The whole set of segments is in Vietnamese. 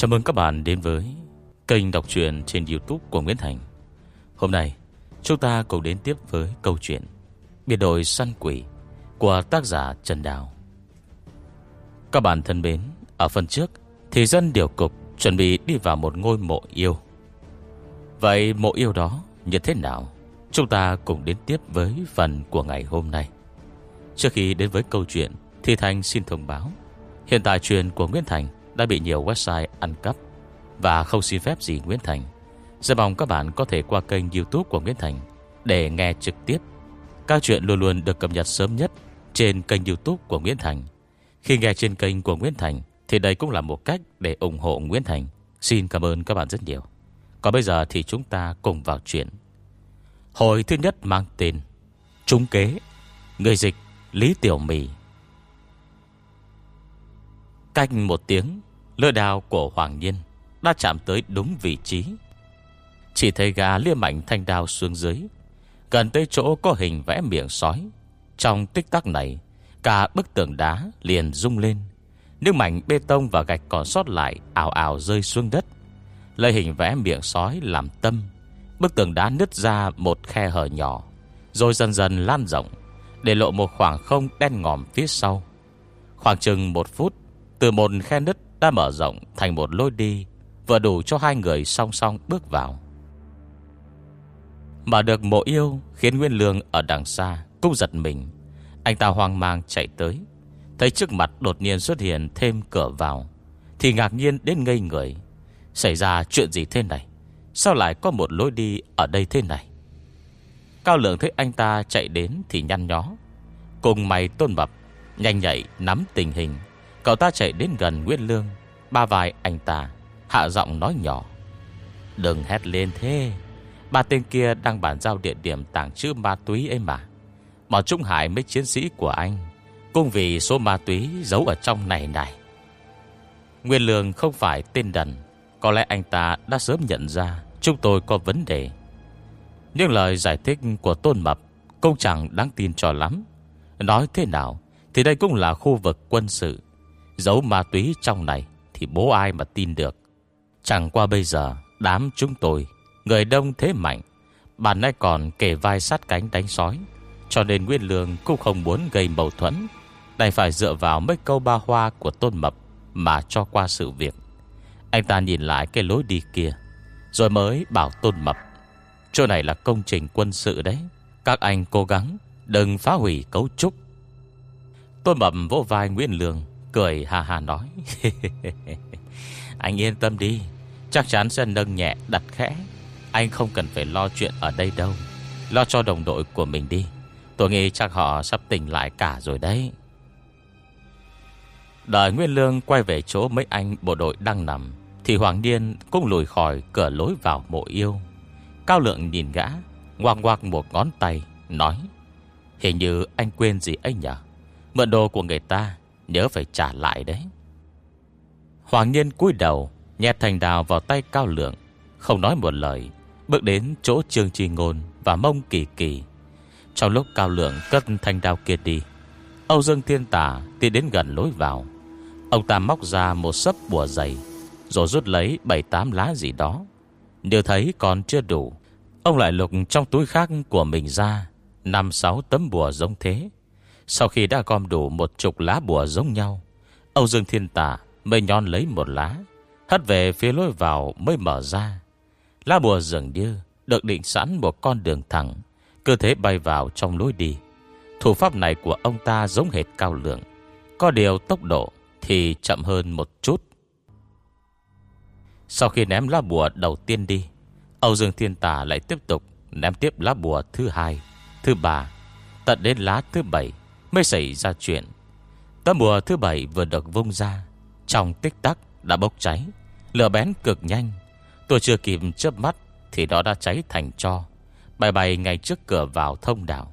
Chào mừng các bạn đến với kênh đọc truyện trên youtube của Nguyễn Thành. Hôm nay chúng ta cùng đến tiếp với câu chuyện Biệt đội săn quỷ của tác giả Trần Đào. Các bạn thân mến, ở phần trước thì dân điều cục chuẩn bị đi vào một ngôi mộ yêu. Vậy mộ yêu đó như thế nào? Chúng ta cùng đến tiếp với phần của ngày hôm nay. Trước khi đến với câu chuyện Thì Thành xin thông báo Hiện tại truyền của Nguyễn Thành đã bị nhiều website ăn cắp và không xin phép gì Nguyễn Thành. Rất mong các bạn có thể qua kênh youtube của Nguyễn Thành để nghe trực tiếp. Các chuyện luôn luôn được cập nhật sớm nhất trên kênh youtube của Nguyễn Thành. Khi nghe trên kênh của Nguyễn Thành thì đây cũng là một cách để ủng hộ Nguyễn Thành. Xin cảm ơn các bạn rất nhiều. Còn bây giờ thì chúng ta cùng vào chuyện. Hồi thứ nhất mang tên Trung kế, Người dịch, Lý Tiểu Mì Cách một tiếng Lưỡi đào của Hoàng Nhiên Đã chạm tới đúng vị trí. Chỉ thấy gà lia mạnh thanh đao xuống dưới, Gần tới chỗ có hình vẽ miệng sói. Trong tích tắc này, Cả bức tường đá liền rung lên, Nước mảnh bê tông và gạch còn sót lại ảo ảo rơi xuống đất. Lấy hình vẽ miệng sói làm tâm, Bức tường đá nứt ra một khe hở nhỏ, Rồi dần dần lan rộng, Để lộ một khoảng không đen ngòm phía sau. Khoảng chừng một phút, Từ một khe nứt đã mở rộng thành một lối đi Vừa đủ cho hai người song song bước vào. Mà được mộ yêu Khiến Nguyên Lương ở đằng xa Cũng giật mình. Anh ta hoang mang chạy tới Thấy trước mặt đột nhiên xuất hiện thêm cửa vào Thì ngạc nhiên đến ngây người. Xảy ra chuyện gì thế này? Sao lại có một lối đi ở đây thế này? Cao lượng thấy anh ta chạy đến Thì nhăn nhó Cùng mày tôn bập, Nhanh nhạy nắm tình hình. Cậu ta chạy đến gần Nguyễn Lương, Ba vai anh ta, Hạ giọng nói nhỏ. Đừng hét lên thế. Ba tên kia đang bàn giao địa điểm tàng trữ ma túy ấy mà. Bọn Trung Hải mấy chiến sĩ của anh, Cũng vì số ma túy giấu ở trong này này. Nguyên Lương không phải tên đần, Có lẽ anh ta đã sớm nhận ra Chúng tôi có vấn đề. Nhưng lời giải thích của Tôn Mập Cũng chẳng đáng tin cho lắm. Nói thế nào Thì đây cũng là khu vực quân sự. Giấu ma túy trong này Thì bố ai mà tin được. Chẳng qua bây giờ, Đám chúng tôi, Người đông thế mạnh, Bạn nay còn kể vai sát cánh đánh sói, Cho nên Nguyên Lương cũng không muốn gây mâu thuẫn, Đành phải dựa vào mấy câu ba hoa của Tôn Mập Mà cho qua sự việc. Anh ta nhìn lại cái lối đi kia, Rồi mới bảo Tôn Mập, Chỗ này là công trình quân sự đấy, Các anh cố gắng Đừng phá hủy cấu trúc. Tôn Mập vỗ vai Nguyên Lương Cười hà hà nói. Anh yên tâm đi, Chắc chắn sẽ nâng nhẹ, đặt khẽ. Anh không cần phải lo chuyện ở đây đâu. Lo cho đồng đội của mình đi. Tôi nghĩ chắc họ sắp tỉnh lại cả rồi đấy. Đợi Nguyên Lương quay về chỗ mấy anh bộ đội đang nằm, Thì Hoàng Niên cũng lùi khỏi cửa lối vào mộ yêu. Cao Lượng nhìn gã Ngoạc ngoạc một ngón tay, Nói, Hình như anh quên gì ấy nhỉ? Mượn đồ của người ta. Nhớ phải trả lại đấy. Hoàng Niên cúi đầu Nhét thành đào vào tay Cao Lượng, Không nói một lời, Bước đến chỗ Trương trì Ngôn Và mông kỳ kỳ. Trong lúc Cao Lượng cất thanh đao kia đi, Âu Dương Thiên Tả tiến đến gần lối vào. Ông ta móc ra một sấp bùa dày, Rồi rút lấy 7-8 lá gì đó. Nếu thấy còn chưa đủ, Ông lại lục trong túi khác của mình ra năm sáu tấm bùa giống thế. Sau khi đã gom đủ một chục lá bùa giống nhau, Âu Dương Thiên Tà mới nhon lấy một lá, Hất về phía lối vào mới mở ra. Lá bùa dường như Được định sẵn một con đường thẳng Cơ thể bay vào trong lối đi. Thủ pháp này của ông ta giống hệt cao lượng, Có điều tốc độ Thì chậm hơn một chút. Sau khi ném lá bùa đầu tiên đi, Âu Dương Thiên Tà lại tiếp tục Ném tiếp lá bùa thứ hai, Thứ ba, Tận đến lá thứ bảy. Mới xảy ra chuyện. Tấm bùa thứ bảy vừa được vung ra, Trong tích tắc đã bốc cháy, Lửa bén cực nhanh. Tôi chưa kịp chớp mắt Thì nó đã cháy thành cho, Bay bay ngay trước cửa vào thông đảo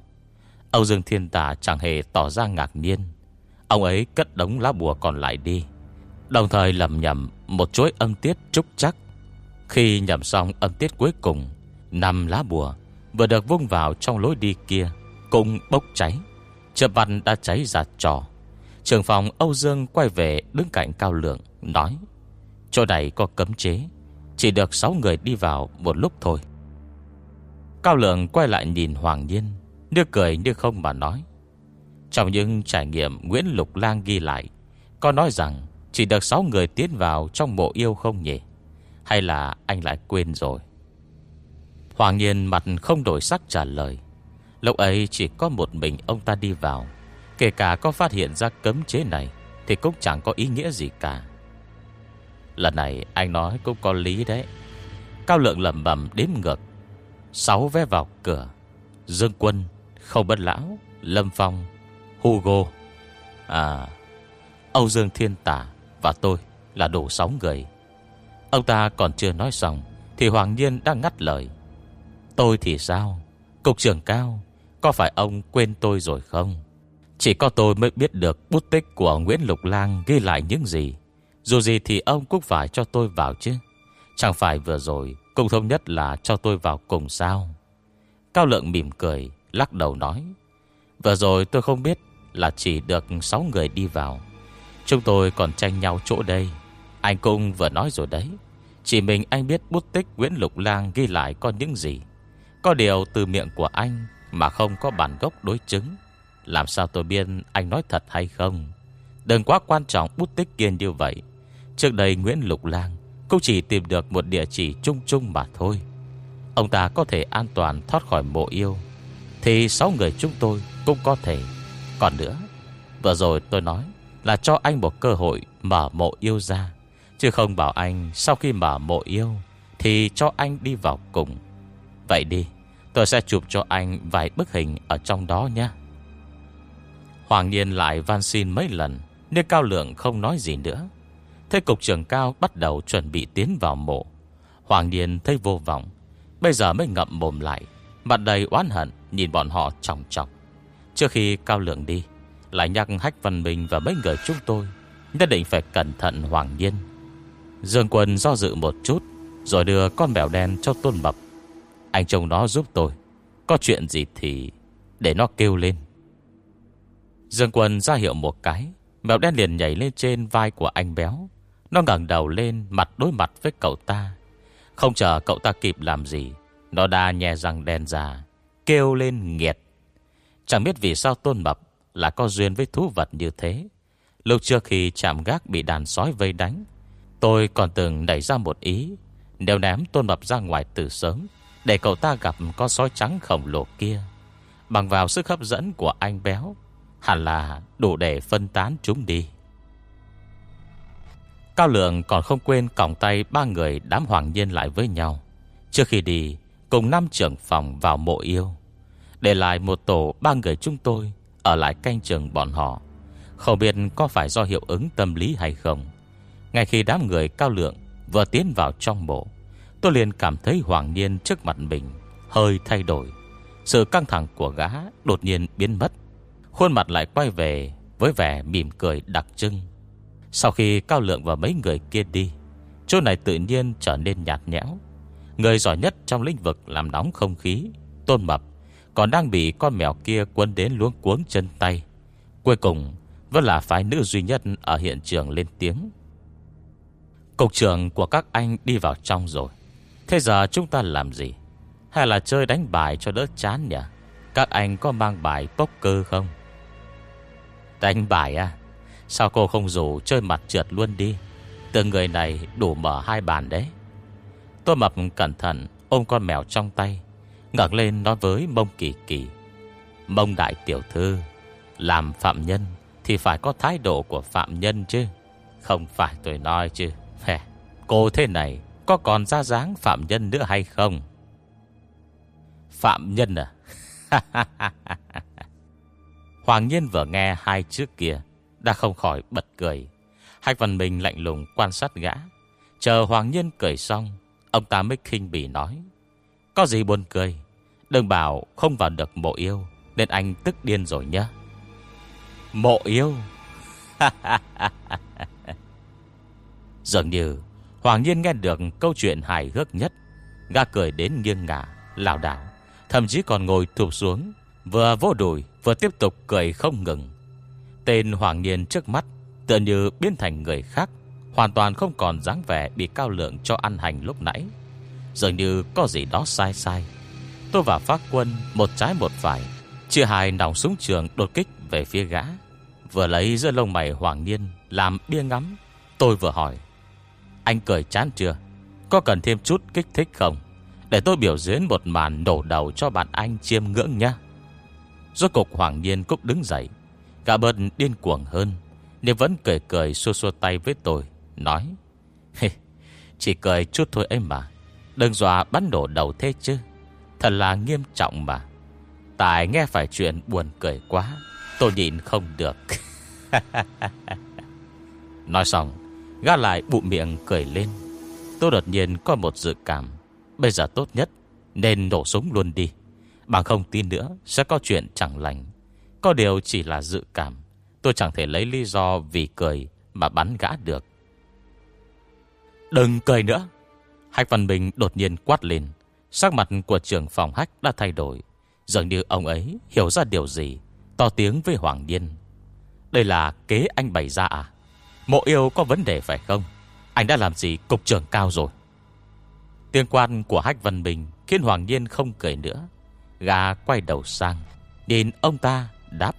Âu Dương Thiên Tà chẳng hề tỏ ra ngạc nhiên. Ông ấy cất đống lá bùa còn lại đi, Đồng thời lầm nhầm Một chuỗi âm tiết trúc chắc. Khi nhầm xong âm tiết cuối cùng, Năm lá bùa Vừa được vung vào trong lối đi kia Cũng bốc cháy. Chợp văn đã cháy ra trò. Trường phòng Âu Dương quay về Đứng cạnh Cao Lượng, Nói, Chỗ này có cấm chế, Chỉ được 6 người đi vào một lúc thôi. Cao Lượng quay lại nhìn Hoàng Nhiên, Như cười như không mà nói, Trong những trải nghiệm Nguyễn Lục Lang ghi lại, Có nói rằng Chỉ được 6 người tiến vào trong mộ yêu không nhỉ? Hay là anh lại quên rồi? Hoàng Nhiên mặt không đổi sắc trả lời Lúc ấy chỉ có một mình ông ta đi vào. Kể cả có phát hiện ra cấm chế này, Thì cũng chẳng có ý nghĩa gì cả. Lần này, anh nói cũng có lý đấy. Cao lượng lầm bầm đếm ngược. Sáu vé vào cửa. Dương Quân Không Bất Lão, Lâm Phong, Hugo. À Âu Dương Thiên Tả Và tôi là đủ sáu người. Ông ta còn chưa nói xong, Thì Hoàng Nhiên đang ngắt lời. Tôi thì sao? Cục trưởng cao có phải ông quên tôi rồi không? Chỉ có tôi mới biết được bút tích của Nguyễn Lục Lang ghi lại những gì. Dù gì thì ông cũng phải cho tôi vào chứ. Chẳng phải vừa rồi Cùng thống nhất là cho tôi vào cùng sao? Cao Lượng mỉm cười, Lắc đầu nói, Vừa rồi tôi không biết là chỉ được 6 người đi vào. Chúng tôi còn tranh nhau chỗ đây. Anh cũng vừa nói rồi đấy. Chỉ mình anh biết bút tích Nguyễn Lục Lang ghi lại có những gì. Có điều từ miệng của anh mà không có bản gốc đối chứng. Làm sao tôi biết anh nói thật hay không? Đừng quá quan trọng bút tích kiên như vậy. Trước đây Nguyễn Lục Lang Cũng chỉ tìm được một địa chỉ chung chung mà thôi. Ông ta có thể an toàn thoát khỏi mộ yêu, Thì sáu người chúng tôi cũng có thể. Còn nữa, Vừa rồi tôi nói là cho anh một cơ hội mở mộ yêu ra, Chứ không bảo anh sau khi mở mộ yêu Thì cho anh đi vào cùng. Vậy đi. Tôi sẽ chụp cho anh vài bức hình Ở trong đó nhé. Hoàng Nhiên lại van xin mấy lần nên Cao Lượng không nói gì nữa. Thế cục trưởng cao bắt đầu chuẩn bị tiến vào mộ. Hoàng Nhiên thấy vô vọng, Bây giờ mới ngậm mồm lại, Mặt đầy oán hận, Nhìn bọn họ trọng trọng Trước khi Cao Lượng đi, Lại nhắc Hách Văn Minh và mấy người chúng tôi, Nhất định phải cẩn thận Hoàng Nhiên Dương Quân do dự một chút, Rồi đưa con mèo đen cho Tôn Mập. Anh chồng nó giúp tôi. Có chuyện gì thì Để nó kêu lên. Dương Quân ra hiệu một cái, Mèo đen liền nhảy lên trên vai của anh béo. Nó ngẩng đầu lên, Mặt đối mặt với cậu ta. Không chờ cậu ta kịp làm gì, Nó đã nhè răng đen ra, Kêu lên nghiệt Chẳng biết vì sao Tôn Mập Là có duyên với thú vật như thế. Lúc trước khi chạm gác bị đàn sói vây đánh, Tôi còn từng đẩy ra một ý, Nếu ném Tôn Mập ra ngoài từ sớm để cậu ta gặp con sói trắng khổng lồ kia Bằng vào sức hấp dẫn của anh béo Hẳn là đủ để phân tán chúng đi Cao Lượng còn không quên còng tay ba người đám hoàng nhiên lại với nhau. Trước khi đi, cùng năm trưởng phòng vào mộ yêu. Để lại một tổ ba người chúng tôi ở lại canh trường bọn họ. Không biết có phải do hiệu ứng tâm lý hay không. Ngay khi đám người Cao Lượng vừa tiến vào trong mộ, tôi liền cảm thấy hoàng nhiên trước mặt mình, hơi thay đổi. Sự căng thẳng của gã đột nhiên biến mất. Khuôn mặt lại quay về với vẻ mỉm cười đặc trưng. Sau khi Cao Lượng và mấy người kia đi, Chỗ này tự nhiên trở nên nhạt nhẽo Người giỏi nhất trong lĩnh vực làm nóng không khí, Tôn Mập, Còn đang bị con mèo kia quân đến luống cuống chân tay Cuối cùng, Vẫn là phái nữ duy nhất ở hiện trường lên tiếng Cục trưởng của các anh đi vào trong rồi Thế giờ chúng ta làm gì? Hay là chơi đánh bài cho đỡ chán nhỉ? Các anh có mang bài poker không? Đánh bài à? Sao cô không rủ chơi mặt trượt luôn đi? Từng người này đủ mở hai bàn đấy. Tôi mập cẩn thận Ôm con mèo trong tay ngẩng lên nói với mông kỳ kỳ. Mông đại tiểu thư Làm phạm nhân Thì phải có thái độ của phạm nhân chứ. Không phải tôi nói chứ. Hè, Cô thế này có còn ra dáng phạm nhân nữa hay không? Phạm nhân à? Hoàng nhiên vừa nghe hai chữ kia, đã không khỏi bật cười. Hạch Văn Minh lạnh lùng quan sát gã. Chờ Hoàng Nhiên cười xong, Ông ta mới khinh bỉ nói, Có gì buồn cười? Đừng bảo không vào được mộ yêu, Nên anh tức điên rồi nhá. Mộ yêu? Dường như Hoàng Nhiên nghe được câu chuyện hài hước nhất Gà cười đến nghiêng ngả, lảo đảo, Thậm chí còn ngồi thụp xuống, Vừa vô đùi, vừa tiếp tục cười không ngừng. Tên Hoàng Niên trước mắt Tựa như biến thành người khác, Hoàn toàn không còn dáng vẻ Bị cao lượng cho ăn hành lúc nãy. Dường như có gì đó sai sai. Tôi và phát quân Một trái một phải, Chia hai nòng súng trường đột kích về phía gã, Vừa lấy giữa lông mày hoàng niên Làm bia ngắm. Tôi vừa hỏi anh cười chán chưa? Có cần thêm chút kích thích không? Để tôi biểu diễn một màn nổ đầu cho bạn anh chiêm ngưỡng nhé Rốt cục hoàng nhiên cúc đứng dậy. Cả bơn điên cuồng hơn, Nhưng vẫn cười cười xua xua tay với tôi, Nói Chỉ cười chút thôi em mà. Đừng dọa bắn nổ đầu thế chứ. Thật là nghiêm trọng mà. Tài nghe phải chuyện buồn cười quá, Tôi nhìn không được. Nói xong Gã lại bụ miệng cười lên. Tôi đột nhiên có một dự cảm. Bây giờ tốt nhất Nên nổ súng luôn đi. Bằng không tin nữa Sẽ có chuyện chẳng lành. Có điều chỉ là dự cảm. Tôi chẳng thể lấy lý do vì cười Mà bắn gã được. Đừng cười nữa. Hạch Văn Bình đột nhiên quát lên. Sắc mặt của trưởng phòng hách đã thay đổi. Dường như ông ấy hiểu ra điều gì. To tiếng với Hoàng Điên Đây là kế anh bày ra à? Mộ yêu có vấn đề phải không? Anh đã làm gì cục trưởng cao rồi? Tiếng quan của Hách Văn Bình Khiến Hoàng Nhiên không cười nữa. Gà quay đầu sang, Nhìn ông ta, đáp.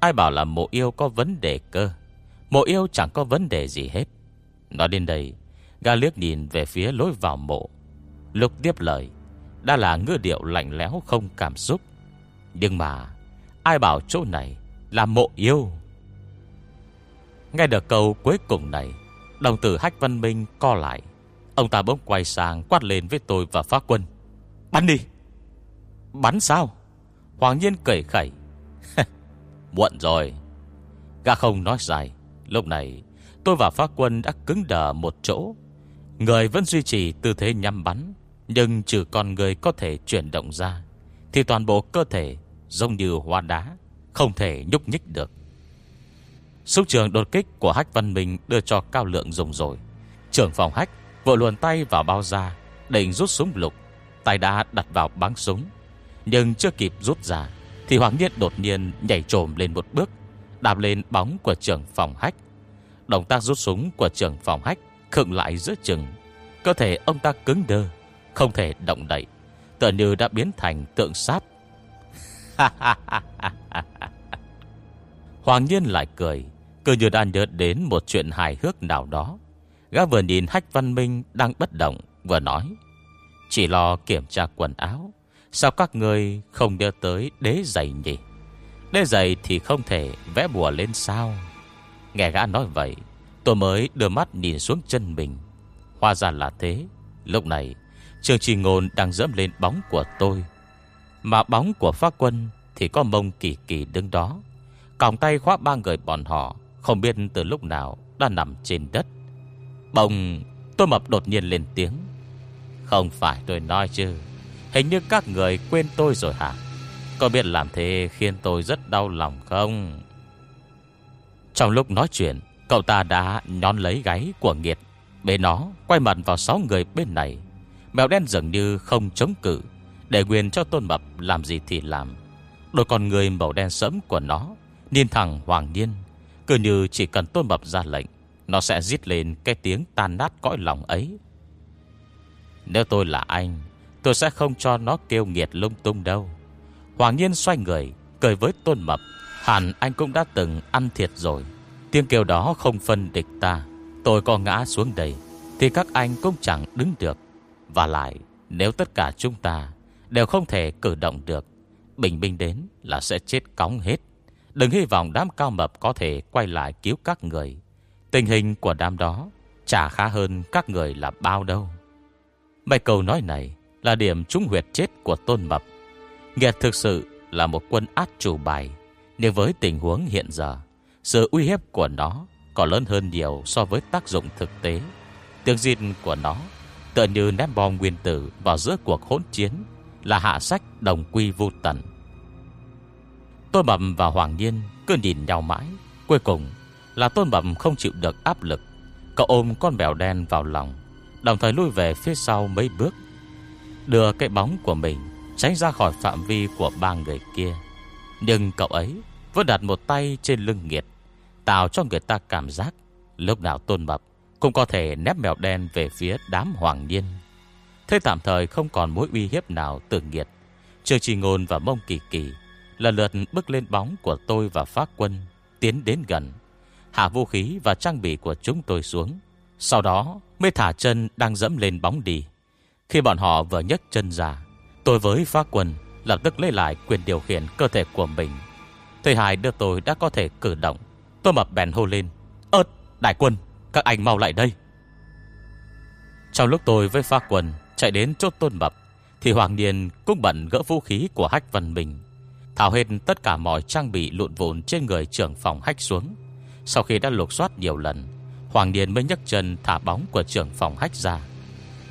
Ai bảo là mộ yêu có vấn đề cơ? Mộ yêu chẳng có vấn đề gì hết. Nói đến đây, Gà liếc nhìn về phía lối vào mộ. Lục tiếp lời, Đã là ngư điệu lạnh lẽo không cảm xúc. Nhưng mà, Ai bảo chỗ này là mộ yêu? Nghe được câu cuối cùng này, Đồng tử Hách Văn Minh co lại. Ông ta bỗng quay sang quát lên với tôi và Phá quân. Bắn đi. Bắn sao? Hoàng nhiên cười khẩy. Muộn rồi. Gã không nói dài. Lúc này, tôi và Phá quân đã cứng đờ một chỗ. Người vẫn duy trì tư thế nhắm bắn, Nhưng trừ con người có thể chuyển động ra, Thì toàn bộ cơ thể Giống như hoa đá, Không thể nhúc nhích được súng trường đột kích của Hách Văn Minh Đưa cho Cao Lượng dùng rồi. Trưởng phòng Hách vội luồn tay vào bao da, Định rút súng lục, Tay đã đặt vào bắn súng, Nhưng chưa kịp rút ra Thì Hoàng Niên đột nhiên nhảy trồm lên một bước, Đạp lên bóng của trưởng phòng Hách. Động tác rút súng của trưởng phòng Hách Khựng lại giữa chừng, Cơ thể ông ta cứng đơ, Không thể động đậy, Tựa như đã biến thành tượng sát. Hoàng nhiên lại cười. Cứ như đang nhớ đến một chuyện hài hước nào đó, Gã vừa nhìn Hách Văn Minh đang bất động, Vừa nói, Chỉ lo kiểm tra quần áo, Sao các người không đưa tới đế giày nhỉ? Đế giày thì không thể vẽ bùa lên sao? Nghe gã nói vậy, Tôi mới đưa mắt nhìn xuống chân mình. Hóa ra là thế. Lúc này Trường trì ngôn đang dẫm lên bóng của tôi. Mà bóng của pháp quân Thì có mông kỳ kỳ đứng đó. Còng tay khóa ba người bọn họ không biết từ lúc nào Đã nằm trên đất. Bồng tôi mập đột nhiên lên tiếng. Không phải tôi nói chứ, Hình như các người quên tôi rồi hả? Có biết làm thế khiến tôi rất đau lòng không? Trong lúc nói chuyện, Cậu ta đã nhón lấy gáy của nghiệt. Bên nó, quay mặt vào sáu người bên này. Mèo đen dường như không chống cự, Để quyền cho tôn mập làm gì thì làm. Đôi con người màu đen sẫm của nó Niên thẳng hoàng niên cứ như chỉ cần tôn mập ra lệnh, Nó sẽ giết lên cái tiếng tan nát cõi lòng ấy. Nếu tôi là anh, Tôi sẽ không cho nó kêu nghiệt lung tung đâu. Hoàng nhiên xoay người, Cười với tôn mập. Hẳn anh cũng đã từng ăn thiệt rồi. Tiếng kêu đó không phân địch ta. Tôi có ngã xuống đây, Thì các anh cũng chẳng đứng được. Và lại, nếu tất cả chúng ta Đều không thể cử động được, Bình minh đến là sẽ chết cóng hết. Đừng hy vọng đám cao mập có thể quay lại cứu các người Tình hình của đám đó Chả khá hơn các người là bao đâu Mấy câu nói này Là điểm trúng huyệt chết của tôn mập Nghe thực sự là một quân át chủ bài Nếu với tình huống hiện giờ, sự uy hiếp của nó còn lớn hơn nhiều so với tác dụng thực tế. Tiếng diện của nó tựa như ném bom nguyên tử vào giữa cuộc hỗn chiến là hạ sách đồng quy vô tận. Tôn Bẩm và Hoàng Nhiên cứ nhìn nhau mãi. Cuối cùng là Tôn Bẩm không chịu được áp lực. Cậu ôm con bèo đen vào lòng, đồng thời lui về phía sau mấy bước. Đưa cái bóng của mình tránh ra khỏi phạm vi của ba người kia. Nhưng cậu ấy vẫn đặt một tay trên lưng nghiệt Tạo cho người ta cảm giác Lúc nào tôn bẩm Cũng có thể nép mèo đen về phía đám hoàng niên Thế tạm thời không còn mối uy hiếp nào từ nghiệt trừ Trì Ngôn và Mông Kỳ Kỳ Lần lượt bước lên bóng của tôi và phát quân, Tiến đến gần, Hạ vũ khí và trang bị của chúng tôi xuống. Sau đó mới thả chân đang dẫm lên bóng đi. Khi bọn họ vừa nhấc chân ra, Tôi với phát quân Lập tức lấy lại quyền điều khiển cơ thể của mình. Thầy Hải đưa tôi đã có thể cử động. Tôi mập bèn hô lên Ơt đại quân, Các anh mau lại đây. Trong lúc tôi với phát quân Chạy đến chốt tôn mập, Thì Hoàng Niên cũng bận gỡ vũ khí của Hách Văn Bình. Thảo hết tất cả mọi trang bị lụn vụn Trên người trưởng phòng Hách xuống. Sau khi đã lục soát nhiều lần, Hoàng Niên mới nhấc chân thả bóng của trưởng phòng Hách ra.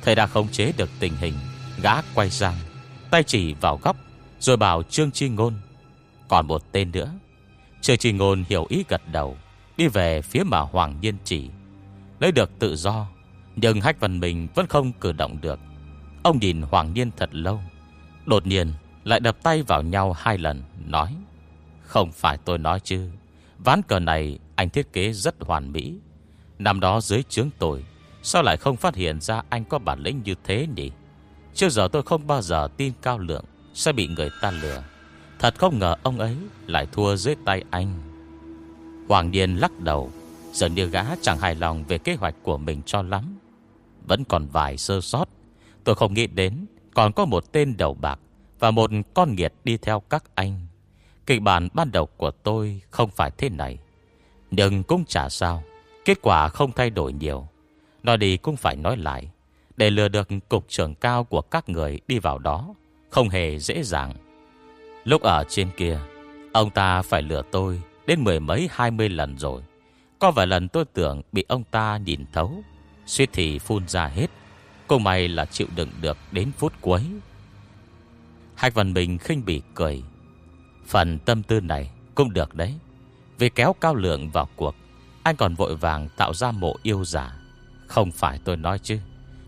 Thầy đã khống chế được tình hình, Gã quay sang, Tay chỉ vào góc, Rồi bảo Trương Chi Ngôn. Còn một tên nữa. Trương Chi Ngôn hiểu ý gật đầu, Đi về phía mà Hoàng Điền chỉ. Lấy được tự do, Nhưng Hách Văn mình vẫn không cử động được. Ông nhìn Hoàng Điền thật lâu. Đột nhiên lại đập tay vào nhau hai lần, Nói, Không phải tôi nói chứ. Ván cờ này anh thiết kế rất hoàn mỹ. Năm đó dưới chướng tôi, Sao lại không phát hiện ra anh có bản lĩnh như thế nhỉ? Trước giờ tôi không bao giờ tin Cao Lượng Sẽ bị người ta lừa. Thật không ngờ ông ấy lại thua dưới tay anh. Hoàng Điền lắc đầu, Dường như gã chẳng hài lòng về kế hoạch của mình cho lắm. Vẫn còn vài sơ sót, Tôi không nghĩ đến Còn có một tên đầu bạc và một con nghiệt đi theo các anh. Kịch bản ban đầu của tôi không phải thế này. Nhưng cũng chả sao, Kết quả không thay đổi nhiều. Nói đi cũng phải nói lại, Để lừa được cục trưởng cao của các người đi vào đó, Không hề dễ dàng. Lúc ở trên kia, Ông ta phải lừa tôi Đến mười mấy, hai mươi lần rồi. Có vài lần tôi tưởng bị ông ta nhìn thấu, Suýt thì phun ra hết. Cô may là chịu đựng được đến phút cuối. Hạch Văn Bình khinh bỉ cười. Phần tâm tư này cũng được đấy. Vì kéo cao lượng vào cuộc, Anh còn vội vàng tạo ra mộ yêu giả. Không phải tôi nói chứ.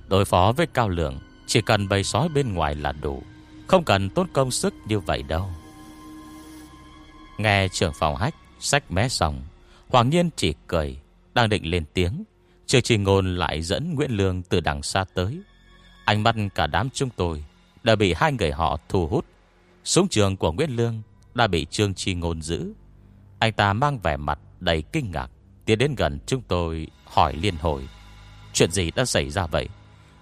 Đối phó với cao lượng, Chỉ cần bầy sói bên ngoài là đủ. Không cần tốn công sức như vậy đâu. Nghe trưởng phòng hách, Sách mé xong, Hoàng nhiên chỉ cười, Đang định lên tiếng. Trương Trì Ngôn lại dẫn Nguyễn Lương từ đằng xa tới. Ánh mắt cả đám chúng tôi đã bị hai người họ thu hút. Súng trường của Nguyễn Lương Đã bị Trương Chi Ngôn giữ. Anh ta mang vẻ mặt đầy kinh ngạc, Tiến đến gần chúng tôi, hỏi liên hồi. Chuyện gì đã xảy ra vậy?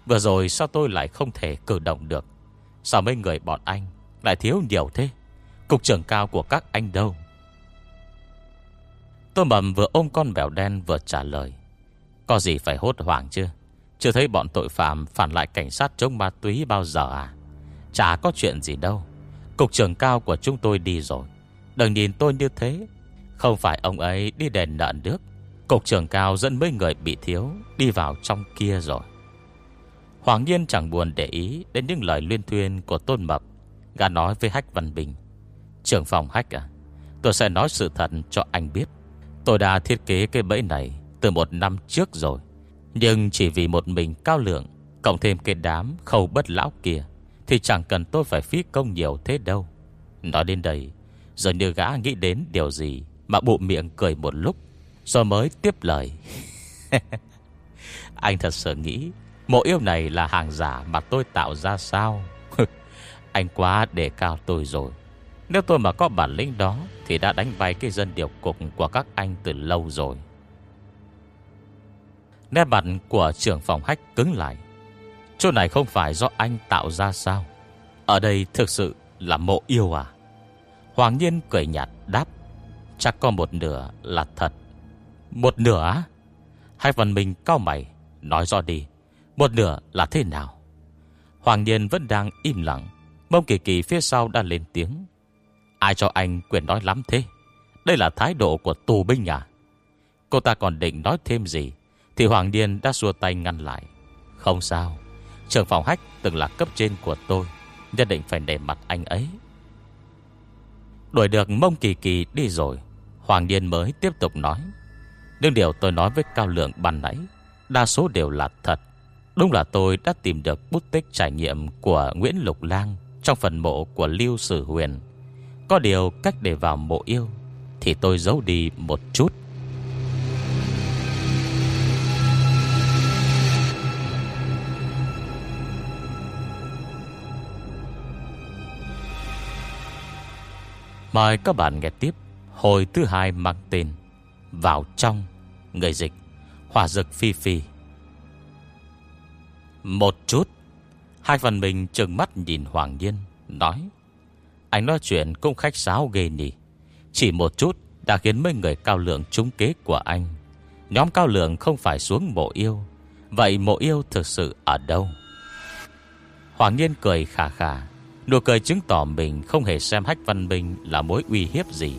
Vừa rồi sao tôi lại không thể cử động được? Sao mấy người bọn anh Lại thiếu nhiều thế? Cục trưởng cao của các anh đâu? Tôi mầm vừa ôm con bèo đen vừa trả lời. Có gì phải hốt hoảng chưa Chưa thấy bọn tội phạm phản lại cảnh sát chống ma túy bao giờ à? Chả có chuyện gì đâu. Cục trưởng cao của chúng tôi đi rồi. Đừng nhìn tôi như thế. Không phải ông ấy đi đền nợ nước. Cục trưởng cao dẫn mấy người bị thiếu Đi vào trong kia rồi. Hoàng Nhiên chẳng buồn để ý Đến những lời liên thuyên của Tôn Mập, Gã nói với Hách Văn Bình. Trưởng phòng Hách à Tôi sẽ nói sự thật cho anh biết. Tôi đã thiết kế cái bẫy này Từ một năm trước rồi, Nhưng chỉ vì một mình cao lượng, Cộng thêm cái đám khâu bất lão kia thì chẳng cần tôi phải phí công nhiều thế đâu. Nói đến đây Rồi như gã nghĩ đến điều gì Mà bụ miệng cười một lúc, Rồi mới tiếp lời. Anh thật sự nghĩ Mộ yêu này là hàng giả mà tôi tạo ra sao? Anh quá đề cao tôi rồi. Nếu tôi mà có bản lĩnh đó Thì đã đánh bay cái dân điều cục Của các anh từ lâu rồi. Nét mặt của trưởng phòng hách cứng lại. Chỗ này không phải do anh tạo ra sao? Ở đây thực sự là mộ yêu à? Hoàng nhiên cười nhạt đáp, Chắc có một nửa là thật. Một nửa á? Hai phần mình cao mày, Nói rõ đi, một nửa là thế nào? Hoàng Nhiên vẫn đang im lặng, Mông kỳ kỳ phía sau đã lên tiếng. Ai cho anh quyền nói lắm thế? Đây là thái độ của tù binh à? Cô ta còn định nói thêm gì Thì Hoàng Điên đã xua tay ngăn lại. Không sao. Trường phòng hách từng là cấp trên của tôi, Nhất định phải để mặt anh ấy Đuổi được mông kỳ kỳ đi rồi, Hoàng Điên mới tiếp tục nói Nhưng điều tôi nói với Cao Lượng ban nãy, Đa số đều là thật Đúng là tôi đã tìm được bút tích trải nghiệm của Nguyễn Lục Lang trong phần mộ của Lưu Sử Huyền. Có điều cách để vào mộ yêu thì tôi giấu đi một chút. Mời các bạn nghe tiếp Hồi thứ hai mang tên Vào trong Người dịch Hỏa dực phi phi. Một chút, Hai phần mình trừng mắt nhìn Hoàng Nhiên, Nói, Anh nói chuyện cũng khách sáo ghê nhỉ Chỉ một chút đã khiến mấy người cao lượng trúng kế của anh. Nhóm cao lượng không phải xuống mộ yêu. Vậy mộ yêu thực sự ở đâu? Hoàng Nhiên cười khà khà. Nụ cười chứng tỏ mình không hề xem Hách Văn Bình là mối uy hiếp gì.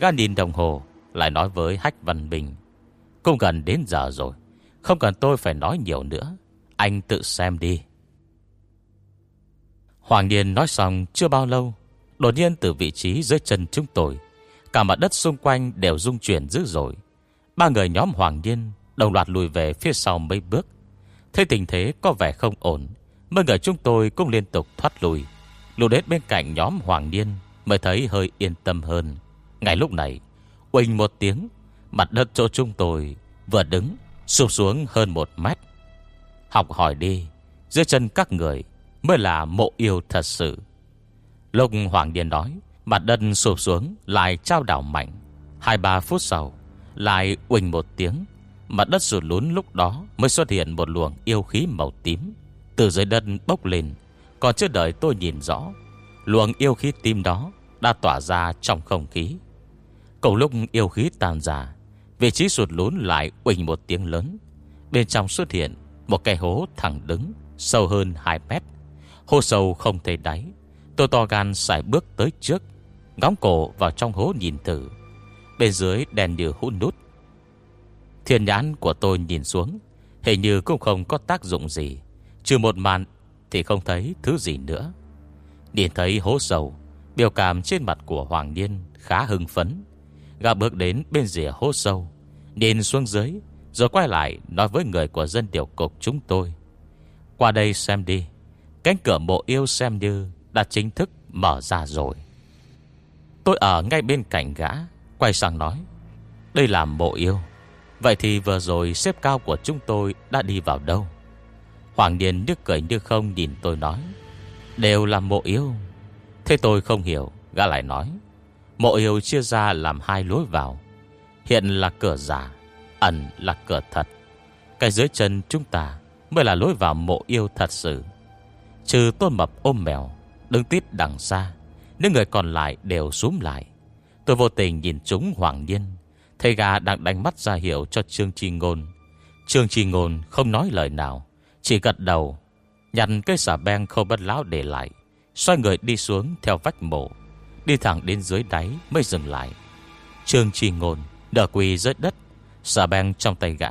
Gã nhìn đồng hồ Lại nói với Hách Văn Bình, Cũng gần đến giờ rồi, Không cần tôi phải nói nhiều nữa, Anh tự xem đi. Hoàng Niên nói xong chưa bao lâu, Đột nhiên từ vị trí dưới chân chúng tôi, Cả mặt đất xung quanh đều rung chuyển dữ dội. Ba người nhóm Hoàng Niên Đồng loạt lùi về phía sau mấy bước. Thấy tình thế có vẻ không ổn, Mấy người chúng tôi cũng liên tục thoát lùi lưu đến bên cạnh nhóm Hoàng Niên Mới thấy hơi yên tâm hơn. Ngay lúc này, Quỳnh một tiếng, Mặt đất chỗ chúng tôi vừa đứng, Sụp xuống hơn một mét. Học hỏi đi, Dưới chân các người Mới là mộ yêu thật sự. Lúc Hoàng Điền nói, Mặt đất sụp xuống lại trao đảo mạnh. Hai ba phút sau, Lại uỳnh một tiếng, Mặt đất sụt lún lúc đó Mới xuất hiện một luồng yêu khí màu tím Từ dưới đất bốc lên. Còn chưa đợi tôi nhìn rõ, Luồng yêu khí tim đó Đã tỏa ra trong không khí. Cùng lúc yêu khí tàn ra, Vị trí sụt lún lại uỳnh một tiếng lớn. Bên trong xuất hiện Một cái hố thẳng đứng, Sâu hơn 2 mét. Hố sâu không thể đáy Tôi to gan xài bước tới trước, Ngóng cổ vào trong hố nhìn thử. Bên dưới đèn như hút nút. Thiên nhãn của tôi nhìn xuống, Hình như cũng không có tác dụng gì, Trừ một màn thì không thấy thứ gì nữa. Nhìn thấy hố sầu, Biểu cảm trên mặt của Hoàng Niên khá hưng phấn. Gà bước đến bên rìa hố sâu Nhìn xuống dưới Rồi quay lại nói với người của dân tiểu cục chúng tôi. Qua đây xem đi Cánh cửa mộ yêu xem như Đã chính thức mở ra rồi. Tôi ở ngay bên cạnh gã Quay sang nói Đây là mộ yêu Vậy thì vừa rồi xếp cao của chúng tôi Đã đi vào đâu? Hoàng Điền nước cười như không nhìn tôi nói. Đều là mộ yêu. Thế tôi không hiểu, Gã lại nói. Mộ yêu chia ra làm hai lối vào. Hiện là cửa giả, Ẩn là cửa thật. Cái dưới chân chúng ta Mới là lối vào mộ yêu thật sự. Trừ tôn mập ôm mèo, Đứng tít đằng xa, Những người còn lại đều xuống lại. Tôi vô tình nhìn chúng hoàng nhiên Thầy gà đang đánh mắt ra hiệu cho Trương Chi Ngôn. Trương Chi Ngôn không nói lời nào chỉ gật đầu, Nhặt cây xà beng khâu bất lão để lại, Xoay người đi xuống theo vách mộ, Đi thẳng đến dưới đáy mới dừng lại. Trương trì Ngôn Đỡ quỳ dưới đất, xà beng trong tay gã,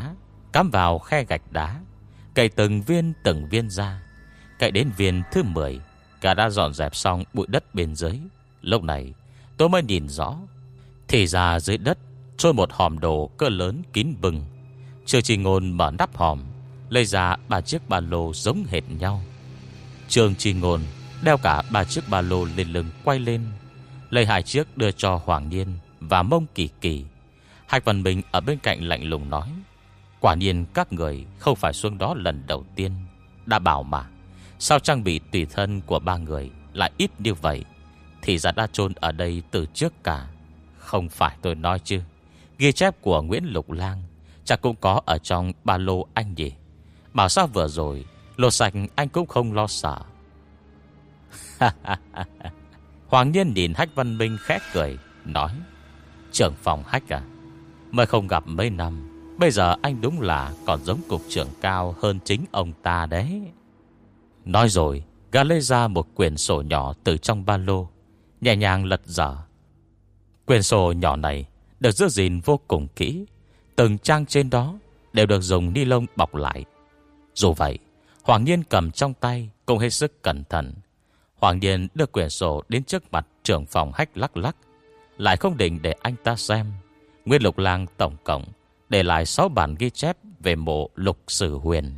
Cắm vào khe gạch đá. Cậy từng viên từng viên ra. Cậy đến viên thứ 10 Cả đã dọn dẹp xong bụi đất bên dưới. Lúc này, tôi mới nhìn rõ, Thì ra dưới đất Trôi một hòm đồ cơ lớn kín bừng. Trương trì Ngôn mở nắp hòm Lấy ra ba chiếc ba lô giống hệt nhau. Trương Chi Ngôn Đeo cả ba chiếc ba lô lên lưng quay lên, Lấy hai chiếc đưa cho Hoàng Niên Và Mông Kỳ Kỳ. Hạch Văn Minh ở bên cạnh lạnh lùng nói, Quả nhiên các người không phải xuống đó lần đầu tiên. Đã bảo mà, Sao trang bị tùy thân của ba người Lại ít như vậy? Thì ra đã chôn ở đây từ trước cả. Không phải tôi nói chứ. Ghi chép của Nguyễn Lục Lang Chắc cũng có ở trong ba lô anh nhỉ? Bảo sao vừa rồi, lột sạch anh cũng không lo sợ. Hoàng Nhiên nhìn Hách Văn Minh khét cười, Nói, Trưởng phòng Hách à Mới không gặp mấy năm, Bây giờ anh đúng là còn giống cục trưởng cao hơn chính ông ta đấy. Nói rồi, Gã lấy ra một quyển sổ nhỏ từ trong ba lô, Nhẹ nhàng lật dở. Quyển sổ nhỏ này Được giữ gìn vô cùng kỹ, Từng trang trên đó Đều được dùng ni lông bọc lại dù vậy, Hoàng Nhiên cầm trong tay Cũng hết sức cẩn thận. Hoàng Nhiên đưa quyển sổ đến trước mặt trưởng phòng hách lắc lắc, Lại không định để anh ta xem. Nguyên Lục Lang tổng cộng Để lại 6 bản ghi chép Về mộ lục sử huyền.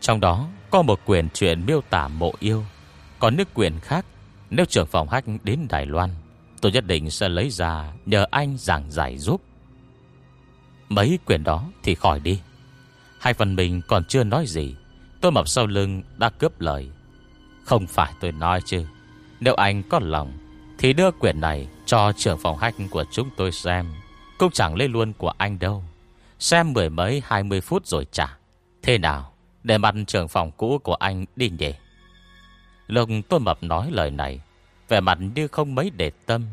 Trong đó có một quyển chuyện miêu tả mộ yêu, Còn nước quyển khác, Nếu trưởng phòng hách đến Đài Loan, Tôi nhất định sẽ lấy ra Nhờ anh giảng giải giúp. Mấy quyển đó thì khỏi đi. Hai phần mình còn chưa nói gì. Tôi mập sau lưng đã cướp lời. Không phải tôi nói chứ. Nếu anh có lòng, Thì đưa quyển này cho trưởng phòng hách của chúng tôi xem. Cũng chẳng lấy luôn của anh đâu. Xem mười mấy, hai mươi phút rồi trả Thế nào, Để mặt trưởng phòng cũ của anh đi nhỉ? Lúc tôi mập nói lời này, Vẻ mặt như không mấy để tâm.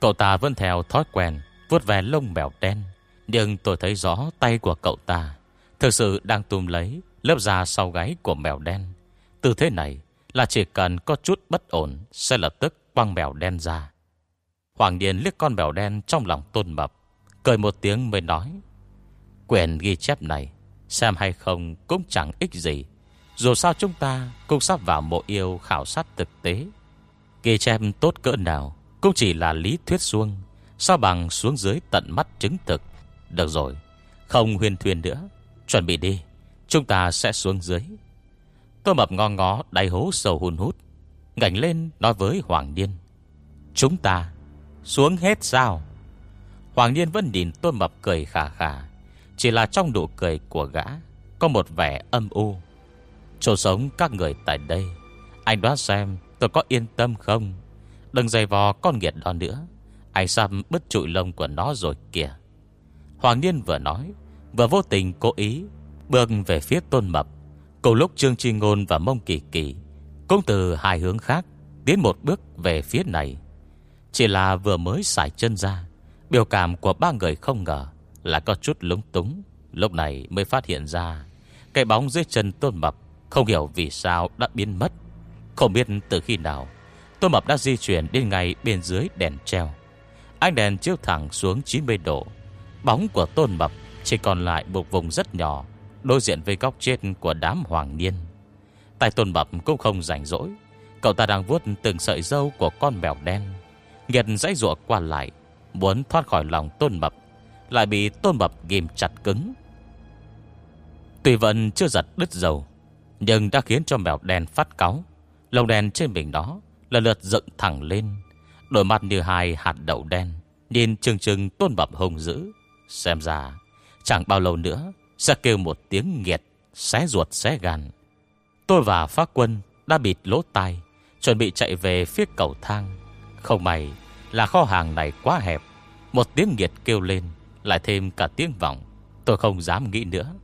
Cậu ta vẫn theo thói quen, vuốt về lông mèo đen. Nhưng tôi thấy rõ tay của cậu ta Thực sự đang tùm lấy Lớp da sau gáy của mèo đen. Từ thế này là chỉ cần có chút bất ổn Sẽ lập tức quăng mèo đen ra. Hoàng Điền liếc con mèo đen Trong lòng tôn mập, Cười một tiếng mới nói, Quyền ghi chép này Xem hay không cũng chẳng ích gì. Dù sao chúng ta cũng sắp vào mộ yêu khảo sát thực tế. Ghi chép tốt cỡ nào Cũng chỉ là lý thuyết xuông, Sao bằng xuống dưới tận mắt chứng thực. Được rồi, Không huyền thuyền nữa. Chuẩn bị đi, Chúng ta sẽ xuống dưới. Cơ mập ngon ngó đáy hố sầu hun hút Ngảnh lên nói với Hoàng Niên. Chúng ta Xuống hết sao? Hoàng Niên vẫn nhìn tôi mập cười khà khà, Chỉ là trong nụ cười của gã, Có một vẻ âm u. Chỗ sống các người tại đây, Anh đoán xem tôi có yên tâm không? Đừng dày vò con nghiệt đó nữa Anh xăm bứt trụi lông của nó rồi kìa. Hoàng Niên vừa nói Vừa vô tình cố ý Bước về phía tôn mập. Cùng lúc Trương Tri Ngôn và Mông Kỳ Kỳ Cũng từ hai hướng khác Tiến một bước về phía này. Chỉ là vừa mới xài chân ra, Biểu cảm của ba người không ngờ Là có chút lúng túng. Lúc này mới phát hiện ra, Cái bóng dưới chân Tôn Mập Không hiểu vì sao đã biến mất. Không biết từ khi nào, Tôn Mập đã di chuyển đến ngay bên dưới đèn treo. Ánh đèn chiếu thẳng xuống 90 độ. Bóng của Tôn Mập chỉ còn lại một vùng rất nhỏ, Đối diện với góc chết của đám hoàng niên. Tài Tôn Mập cũng không rảnh rỗi, Cậu ta đang vuốt từng sợi dâu của con mèo đen. Nghiệt dãy ruột qua lại, Muốn thoát khỏi lòng Tôn Mập Lại bị Tôn Mập ghim chặt cứng. Tùy vận chưa giật đứt dầu, Nhưng đã khiến cho mèo đen phát cáu. Lông đen trên mình đó Lần lượt dựng thẳng lên, Đôi mặt như hai hạt đậu đen, Nhìn chừng chừng Tôn Mập hùng dữ, Xem ra chẳng bao lâu nữa Sẽ kêu một tiếng nghiệt Xé ruột xé gan Tôi và phát quân đã bịt lỗ tai Chuẩn bị chạy về phía cầu thang. Không may là kho hàng này quá hẹp Một tiếng nghiệt kêu lên Lại thêm cả tiếng vọng. Tôi không dám nghĩ nữa.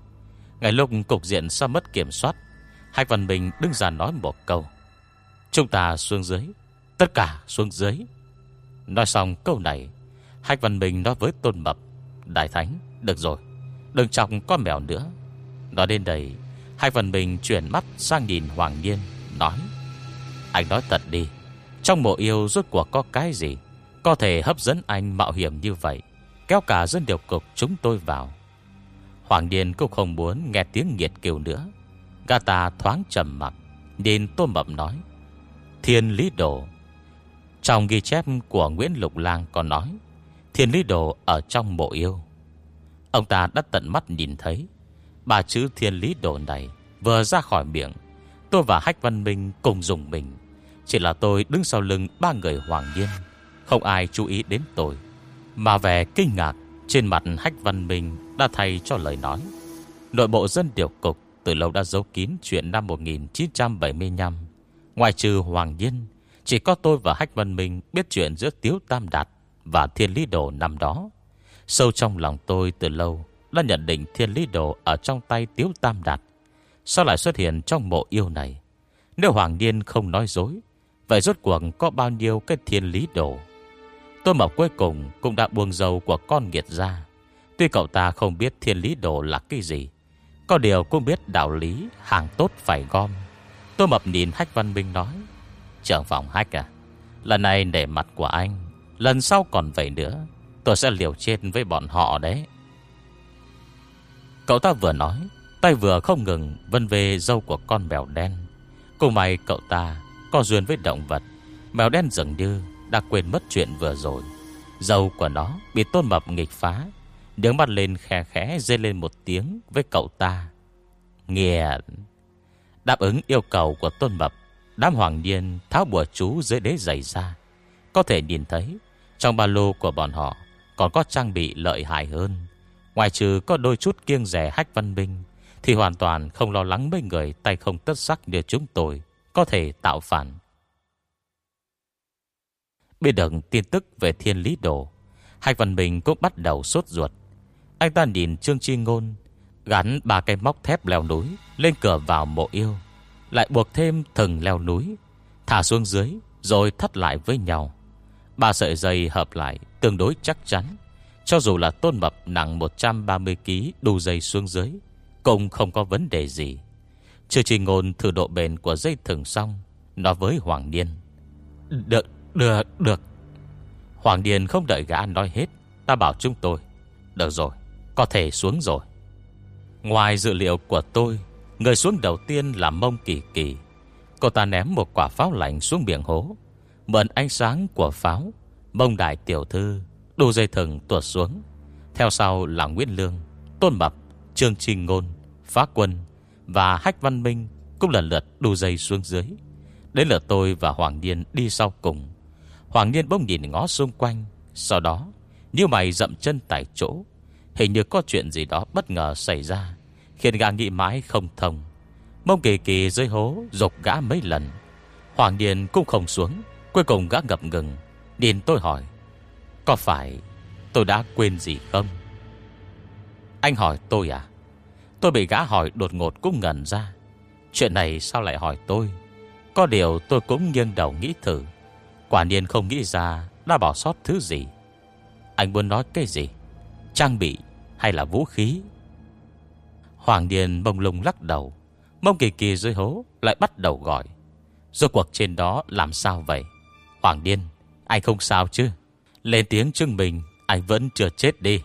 Ngày lúc cục diện sắp mất kiểm soát Hạch Văn Bình đứng ra nói một câu. Chúng ta xuống dưới Tất cả xuống dưới. Nói xong câu này Hạch Văn Bình nói với Tôn Mập Đại Thánh, được rồi. Đừng chọc con mèo nữa. Nói đến đây, hai phần mình chuyển mắt sang nhìn Hoàng Nhiên, Nói, Anh nói thật đi, Trong mộ yêu rốt cuộc có cái gì Có thể hấp dẫn anh mạo hiểm như vậy? Kéo cả dân điều cục chúng tôi vào. Hoàng Điền cũng không muốn nghe tiếng nghiệt kêu nữa. Gà ta thoáng trầm mặt Nên Tô Mập nói, Thiên Lý Đồ. Trong ghi chép của Nguyễn Lục Lang còn nói, Thiên Lý Đồ ở trong mộ yêu. Ông ta đã tận mắt nhìn thấy. Bà chữ Thiên Lý Đồ này Vừa ra khỏi miệng. Tôi và Hách Văn Minh cùng dùng mình. Chỉ là tôi đứng sau lưng ba người hoàng nhiên. Không ai chú ý đến tôi. Mà vẻ kinh ngạc Trên mặt Hách Văn Minh Đã thay cho lời nói. Nội bộ dân điều cục Từ lâu đã giấu kín chuyện năm 1975 Ngoài trừ Hoàng Nhiên, Chỉ có tôi và Hách Văn Minh Biết chuyện giữa Tiếu Tam Đạt Và Thiên Lý Đồ năm đó. Sâu trong lòng tôi từ lâu, Đã nhận định Thiên Lý Đồ Ở trong tay Tiếu Tam Đạt. Sao lại xuất hiện trong mộ yêu này? Nếu Hoàng Niên không nói dối, Vậy rốt cuộc có bao nhiêu cái thiên lý đồ? Tôi mập cuối cùng Cũng đã buông dầu của con nghiệt ra. Tuy cậu ta không biết thiên lý đồ là cái gì, Có điều cũng biết đạo lý Hàng tốt phải gom. Tôi mập nhìn Hách Văn Minh nói, Trưởng phòng Hách à Lần này để mặt của anh, Lần sau còn vậy nữa Tôi sẽ liều chết với bọn họ đấy. Cậu ta vừa nói, Tay vừa không ngừng vân về dâu của con mèo đen. Cùng may cậu ta Có duyên với động vật, Mèo đen dường như đã quên mất chuyện vừa rồi. Dâu của nó bị tôn mập nghịch phá, Đứng mắt lên khẽ khẽ dê lên một tiếng với cậu ta. Nghiện! Đáp ứng yêu cầu của tôn mập, Đám hoàng niên tháo bùa chú dưới đế giày ra. Có thể nhìn thấy, Trong ba lô của bọn họ còn có trang bị lợi hại hơn. Ngoài trừ có đôi chút kiêng rẻ hách văn binh thì hoàn toàn không lo lắng mấy người tay không tất sắc như chúng tôi Có thể tạo phản. Biết được tin tức về thiên lý đồ Hạch Văn Minh cũng bắt đầu sốt ruột. Anh ta nhìn Trương Chi Ngôn, Gắn ba cây móc thép leo núi Lên cửa vào mộ yêu, Lại buộc thêm thừng leo núi, Thả xuống dưới rồi thắt lại với nhau. Ba sợi dây hợp lại Tương đối chắc chắn. Cho dù là tôn mập nặng 130kg Đu dây xuống dưới Cũng không có vấn đề gì. Chưa chỉ ngôn thử độ bền của dây thừng xong Nói với Hoàng Niên. Được, được, được. Hoàng Điền không đợi gã nói hết Ta bảo chúng tôi Được rồi, có thể xuống rồi. Ngoài dự liệu của tôi Người xuống đầu tiên là Mông Kỳ Kỳ. Cô ta ném một quả pháo lạnh xuống biển hố Mượn ánh sáng của pháo Mông đại tiểu thư, Đu dây thừng tuột xuống. Theo sau là Nguyễn Lương, Tôn Mập, Trương Trinh Ngôn, Phá Quân Và Hách Văn Minh Cũng lần lượt đu dây xuống dưới. Đến lượt tôi và Hoàng Niên đi sau cùng. Hoàng Niên bỗng nhìn ngó xung quanh, Sau đó Như mày dậm chân tại chỗ. Hình như có chuyện gì đó bất ngờ xảy ra, Khiến gã nghĩ mãi không thông. Mông kỳ kỳ dưới hố Rục gã mấy lần. Hoàng Niên cũng không xuống Cuối cùng gã ngập ngừng, Điền tôi hỏi, Có phải tôi đã quên gì không? Anh hỏi, tôi à? Tôi bị gã hỏi đột ngột cũng ngẩn ra. Chuyện này sao lại hỏi tôi? Có điều tôi cũng nghiêng đầu nghĩ thử. Quả nhiên không nghĩ ra Đã bỏ sót thứ gì. Anh muốn nói cái gì? Trang bị hay là vũ khí? Hoàng Điền bông lung lắc đầu. Mông kỳ kỳ dưới hố Lại bắt đầu gọi. Rồi cuộc trên đó làm sao vậy? Hoàng Điên Anh không sao chứ? Lên tiếng chứng mình, Anh vẫn chưa chết đi.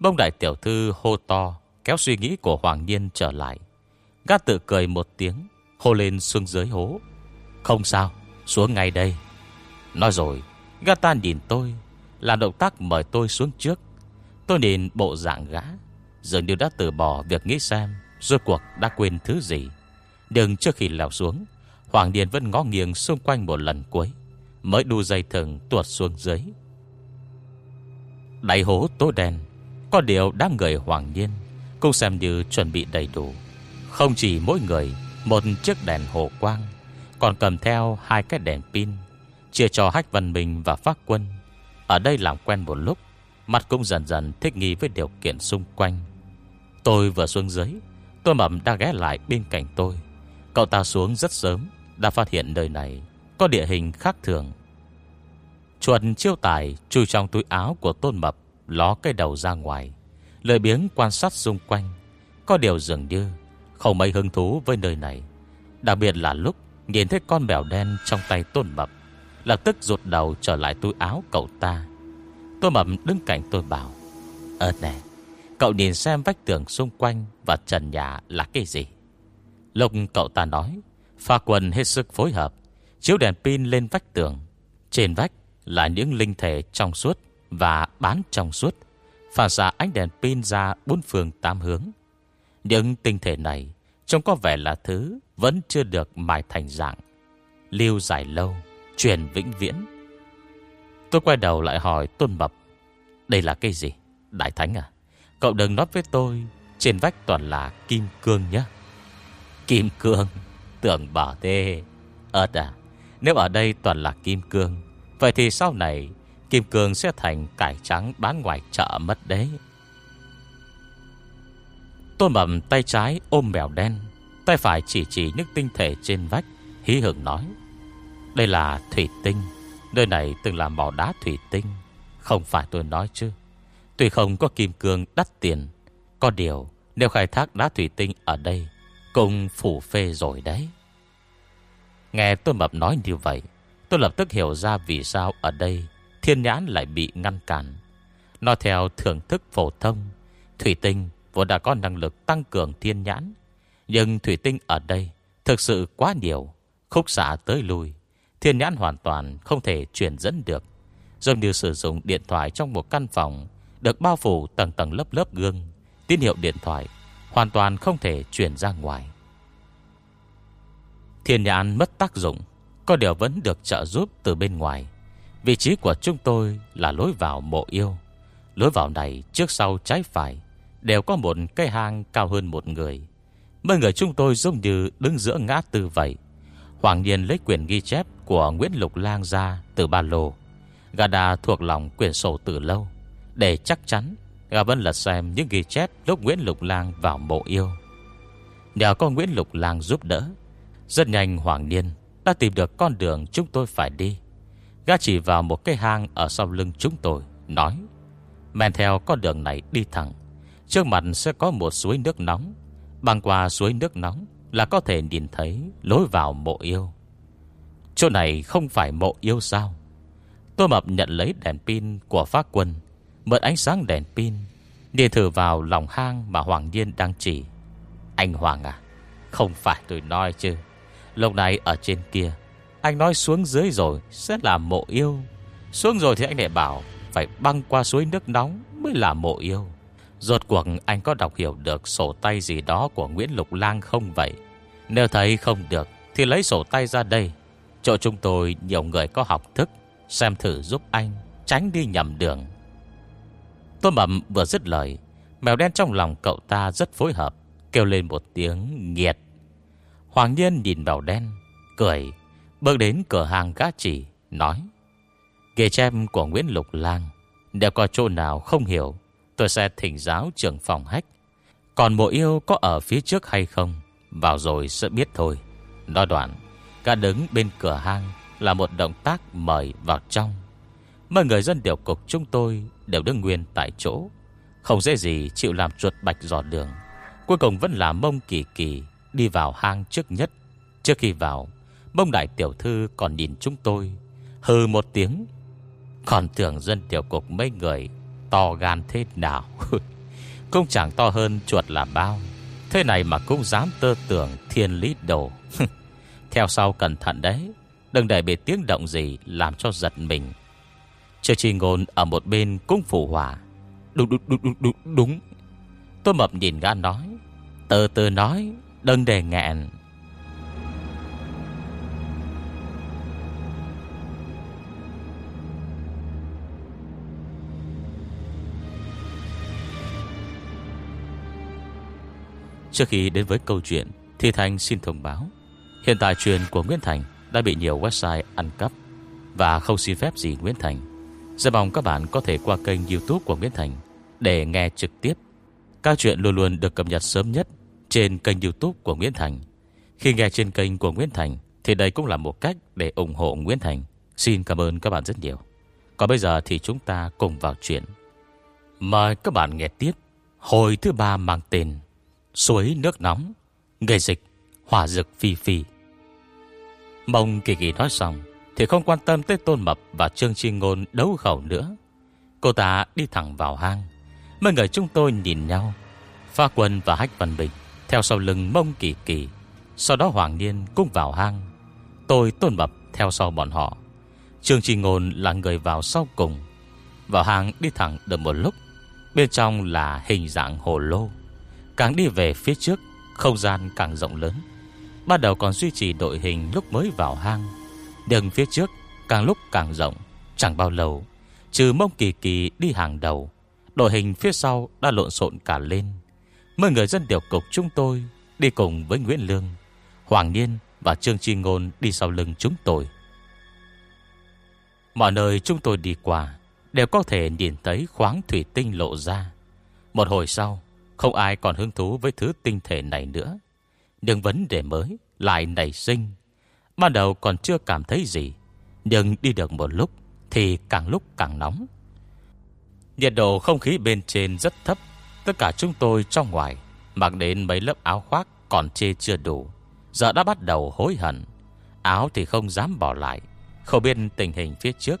Bông đại tiểu thư hô to Kéo suy nghĩ của Hoàng Điên trở lại. Gác tự cười một tiếng Hô lên xuống dưới hố. Không sao xuống ngay đây. Nói rồi Gata nhìn tôi Làm động tác mời tôi xuống trước. Tôi nhìn bộ dạng gã Dường như đã từ bỏ việc nghĩ xem Rốt cuộc đã quên thứ gì. Đừng trước khi leo xuống Hoàng Điền vẫn ngó nghiêng xung quanh một lần cuối, Mới đu dây thừng tuột xuống dưới. Đại hố tối đen, Có điều đám người Hoàng Nhiên Cũng xem như chuẩn bị đầy đủ. Không chỉ mỗi người, Một chiếc đèn hồ quang, Còn cầm theo hai cái đèn pin, Chia cho Hách Văn Minh và Phát Quân. Ở đây làm quen một lúc, Mặt cũng dần dần thích nghi với điều kiện xung quanh. Tôi vừa xuống dưới, Tôi mầm đã ghé lại bên cạnh tôi. Cậu ta xuống rất sớm đã phát hiện nơi này Có địa hình khác thường. Chuột chiêu tài chui trong túi áo của tôn mập, Ló cái đầu ra ngoài, lười biếng quan sát xung quanh. Có điều dường như Không mấy hứng thú với nơi này, Đặc biệt là lúc nhìn thấy con mèo đen trong tay tôn mập, Lập tức rụt đầu trở lại túi áo cậu ta. Tôn mập đứng cạnh tôi bảo Ơ nè, Cậu nhìn xem vách tường xung quanh Và trần nhà là cái gì? Lúc cậu ta nói Pha quần hết sức phối hợp. Chiếu đèn pin lên vách tường. Trên vách là những linh thể trong suốt Và bán trong suốt. Phản xạ ánh đèn pin ra bốn phương tám hướng. Những tinh thể này Trông có vẻ là thứ Vẫn chưa được mài thành dạng. Lưu dài lâu, Truyền vĩnh viễn. Tôi quay đầu lại hỏi Tôn Mập, Đây là cái gì? Đại Thánh à? Cậu đừng nói với tôi, Trên vách toàn là kim cương nhé. Kim cương? Tưởng bỏ tê Ơt à Nếu ở đây toàn là kim cương, Vậy thì sau này Kim cương sẽ thành cải trắng bán ngoài chợ mất đấy. Tôn mầm tay trái ôm mèo đen, Tay phải chỉ chỉ những tinh thể trên vách, Hí hưởng nói, Đây là thủy tinh, Nơi này từng là mỏ đá thủy tinh, Không phải tôi nói chứ. Tuy không có kim cương đắt tiền, Có điều nếu khai thác đá thủy tinh ở đây Cũng phủ phê rồi đấy. Nghe tôi mập nói như vậy, Tôi lập tức hiểu ra vì sao ở đây Thiên nhãn lại bị ngăn cản. Nói theo thưởng thức phổ thông, Thủy tinh vốn đã có năng lực tăng cường thiên nhãn. Nhưng thủy tinh ở đây Thực sự quá nhiều, Khúc xạ tới lui, Thiên nhãn hoàn toàn không thể truyền dẫn được. Giống như sử dụng điện thoại trong một căn phòng Được bao phủ tầng tầng lớp lớp gương, Tín hiệu điện thoại Hoàn toàn không thể truyền ra ngoài. Thiên nhãn mất tác dụng, Có điều vẫn được trợ giúp từ bên ngoài. Vị trí của chúng tôi là lối vào mộ yêu. Lối vào này trước sau trái phải Đều có một cây hang cao hơn một người. Mấy người chúng tôi giống như đứng giữa ngã tư vậy. Hoàng Nhiên lấy quyển ghi chép Của Nguyễn Lục Lang ra từ ba lô. Gà đã thuộc lòng quyển sổ từ lâu, Để chắc chắn Gà vẫn lật xem những ghi chép Lúc Nguyễn Lục Lang vào mộ yêu. Nhờ có Nguyễn Lục Lang giúp đỡ rất nhanh Hoàng Niên Đã tìm được con đường chúng tôi phải đi. Gã chỉ vào một cái hang Ở sau lưng chúng tôi, Nói, Men theo con đường này đi thẳng. Trước mặt sẽ có một suối nước nóng. Băng qua suối nước nóng Là có thể nhìn thấy lối vào mộ yêu. Chỗ này không phải mộ yêu sao? Tôi mập nhận lấy đèn pin của phát quân, Mượn ánh sáng đèn pin Đi thử vào lòng hang mà Hoàng Nhiên đang chỉ. Anh Hoàng à Không phải tôi nói chứ. Lúc này ở trên kia. Anh nói xuống dưới rồi, sẽ là mộ yêu. Xuống rồi thì anh lại bảo, Phải băng qua suối nước nóng Mới là mộ yêu. Rốt cuộc anh có đọc hiểu được Sổ tay gì đó của Nguyễn Lục Lang không vậy? Nếu thấy không được, Thì lấy sổ tay ra đây. Chỗ chúng tôi nhiều người có học thức, Xem thử giúp anh, Tránh đi nhầm đường. Tôi mầm vừa dứt lời, Mèo đen trong lòng cậu ta rất phối hợp, Kêu lên một tiếng nghiệt Hoàng Nhiên nhìn vào đen, Cười, Bước đến cửa hàng gã chỉ, Nói, Ghê chem của Nguyễn Lục Lang Nếu có chỗ nào không hiểu, Tôi sẽ thỉnh giáo trưởng phòng hách. Còn mộ yêu có ở phía trước hay không, Vào rồi sẽ biết thôi. Nói đoạn Cả đứng bên cửa hang Là một động tác mời vào trong. Mọi người dân điều cục chúng tôi Đều đứng nguyên tại chỗ, Không dễ gì chịu làm chuột bạch dò đường. Cuối cùng vẫn là mông kỳ kỳ Đi vào hang trước nhất. Trước khi vào, bông đại tiểu thư còn nhìn chúng tôi, Hừ một tiếng. Còn tưởng dân tiểu cục mấy người To gan thế nào? Cũng chẳng to hơn chuột là bao. Thế này mà cũng dám tơ tưởng thiên lý đồ. Theo sau cẩn thận đấy, Đừng để bị tiếng động gì Làm cho giật mình. Chờ chi ngôn ở một bên cũng phủ hỏa Đúng đúng đúng đúng đúng. Tôi mập nhìn gã nói tơ tơ nói Đừng để nghẹn Trước khi đến với câu chuyện Thì Thành xin thông báo, Hiện tại truyền của Nguyễn Thành Đã bị nhiều website ăn cắp. Và không xin phép gì Nguyễn Thành. Rất mong các bạn có thể qua kênh youtube của Nguyễn Thành Để nghe trực tiếp. Các chuyện luôn luôn được cập nhật sớm nhất trên kênh youtube của Nguyễn Thành. Khi nghe trên kênh của Nguyễn Thành Thì đây cũng là một cách để ủng hộ Nguyễn Thành. Xin cảm ơn các bạn rất nhiều. Còn bây giờ thì chúng ta cùng vào chuyện. Mời các bạn nghe tiếp Hồi thứ ba mang tên Suối nước nóng, Nghề dịch, Hỏa dực phi phi. Mông kỳ kỳ nói xong Thì không quan tâm tới tôn mập Và Trương Chi Ngôn đấu khẩu nữa. Cô ta đi thẳng vào hang. Mấy người chúng tôi nhìn nhau, Pha quân và Hách Văn Bình. Theo sau lưng mông kỳ kỳ, Sau đó Hoàng Niên cũng vào hang. Tôi tôn mập theo sau bọn họ. Trương trì Ngôn là người vào sau cùng. Vào hang đi thẳng được một lúc, Bên trong là hình dạng hồ lô. Càng đi về phía trước, Không gian càng rộng lớn. Ban đầu còn duy trì đội hình lúc mới vào hang Đường phía trước Càng lúc càng rộng, Chẳng bao lâu, Trừ mông kỳ kỳ đi hàng đầu, Đội hình phía sau đã lộn xộn cả lên mời người dân điều cục chúng tôi Đi cùng với Nguyễn Lương, Hoàng Niên và Trương Chi Ngôn Đi sau lưng chúng tôi. Mọi nơi chúng tôi đi qua Đều có thể nhìn thấy khoáng thủy tinh lộ ra. Một hồi sau, không ai còn hứng thú với thứ tinh thể này nữa. Nhưng vấn đề mới lại nảy sinh. Ban đầu còn chưa cảm thấy gì, Nhưng đi được một lúc Thì càng lúc càng nóng. Nhiệt độ không khí bên trên rất thấp Tất cả chúng tôi trong ngoài, Mặc đến mấy lớp áo khoác Còn chê chưa đủ, Giờ đã bắt đầu hối hận. Áo thì không dám bỏ lại. Không biết tình hình phía trước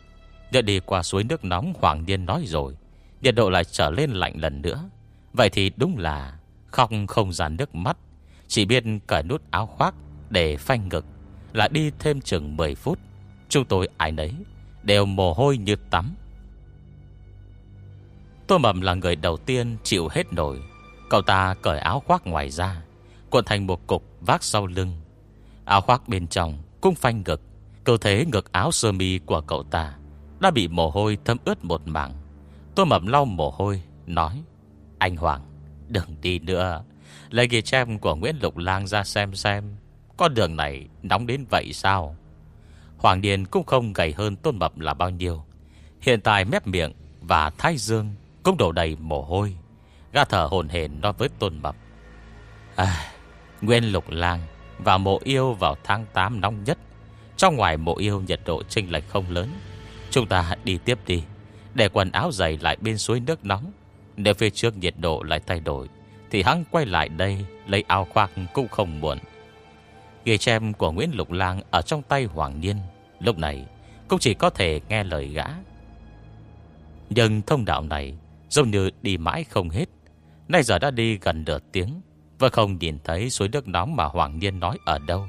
Nhờ đi qua suối nước nóng Hoàng Điên nói rồi, Nhiệt độ lại trở lên lạnh lần nữa. Vậy thì đúng là Khóc không dàn nước mắt, Chỉ biết cởi nút áo khoác Để phanh ngực Là đi thêm chừng 10 phút. Chúng tôi ai nấy Đều mồ hôi như tắm. Tô Mầm là người đầu tiên chịu hết nổi. Cậu ta cởi áo khoác ngoài ra, Cuộn thành một cục vác sau lưng. Áo khoác bên trong Cũng phanh ngực, Cơ thế ngực áo sơ mi của cậu ta Đã bị mồ hôi thấm ướt một mảng. Tô Mầm lau mồ hôi, Nói, anh Hoàng, Đừng đi nữa. Lấy ghi chép của Nguyễn Lục Lang ra xem xem Con đường này nóng đến vậy sao? Hoàng Điền cũng không gầy hơn Tôn Mập là bao nhiêu. Hiện tại mép miệng và thái dương cũng đổ đầy mồ hôi. Gã thở hồn hển nói với Tôn Mập. À, Nguyên lục lang Và mộ yêu vào tháng 8 nóng nhất. Trong ngoài mộ yêu nhiệt độ chênh lệch không lớn. Chúng ta đi tiếp đi. Để quần áo dày lại bên suối nước nóng. Nếu phía trước nhiệt độ lại thay đổi Thì hắn quay lại đây Lấy áo khoác cũng không muộn. Ghi chèm của Nguyễn Lục Lang Ở trong tay Hoàng Niên Lúc này cũng chỉ có thể nghe lời gã. Nhưng thông đạo này Giống như đi mãi không hết. Nay giờ đã đi gần nửa tiếng Và không nhìn thấy suối nước nóng mà Hoàng Niên nói ở đâu.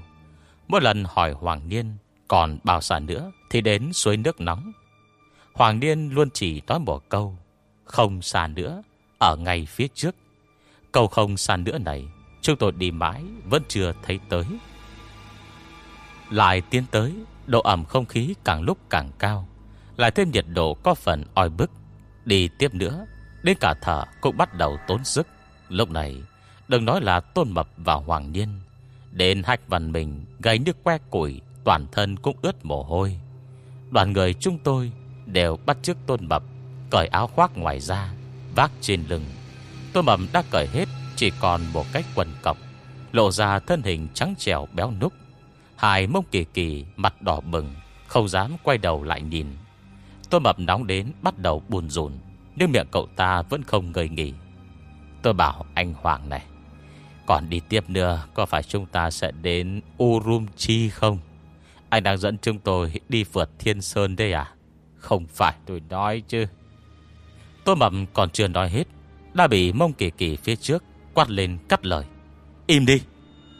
Mỗi lần hỏi Hoàng Niên Còn bao xa nữa Thì đến suối nước nóng. Hoàng Niên luôn chỉ nói một câu, Không xa nữa, Ở ngay phía trước. Câu không xa nữa này, Chúng tôi đi mãi Vẫn chưa thấy tới. Lại tiến tới, Độ ẩm không khí càng lúc càng cao, Lại thêm nhiệt độ có phần oi bức. Đi tiếp nữa, Đến cả thở cũng bắt đầu tốn sức. Lúc này, Đừng nói là tôn mập và hoàng niên, Đến hạch văn mình Gây nước que củi, Toàn thân cũng ướt mồ hôi. Đoàn người chúng tôi Đều bắt chước tôn mập, Cởi áo khoác ngoài ra, Vác trên lưng. Tôn mập đã cởi hết, Chỉ còn một cách quần cọc Lộ ra thân hình trắng trèo béo núc. Hai mông kỳ kỳ, Mặt đỏ bừng, Không dám quay đầu lại nhìn tôi mập nóng đến bắt đầu buồn rùn, Nhưng miệng cậu ta vẫn không ngơi nghỉ. Tôi bảo anh Hoàng này, Còn đi tiếp nữa, Có phải chúng ta sẽ đến Urumchi không? Anh đang dẫn chúng tôi đi vượt Thiên Sơn đây à? Không phải tôi nói chứ. Tôi mập còn chưa nói hết, Đã bị mông kỳ kỳ phía trước Quát lên cắt lời, Im đi.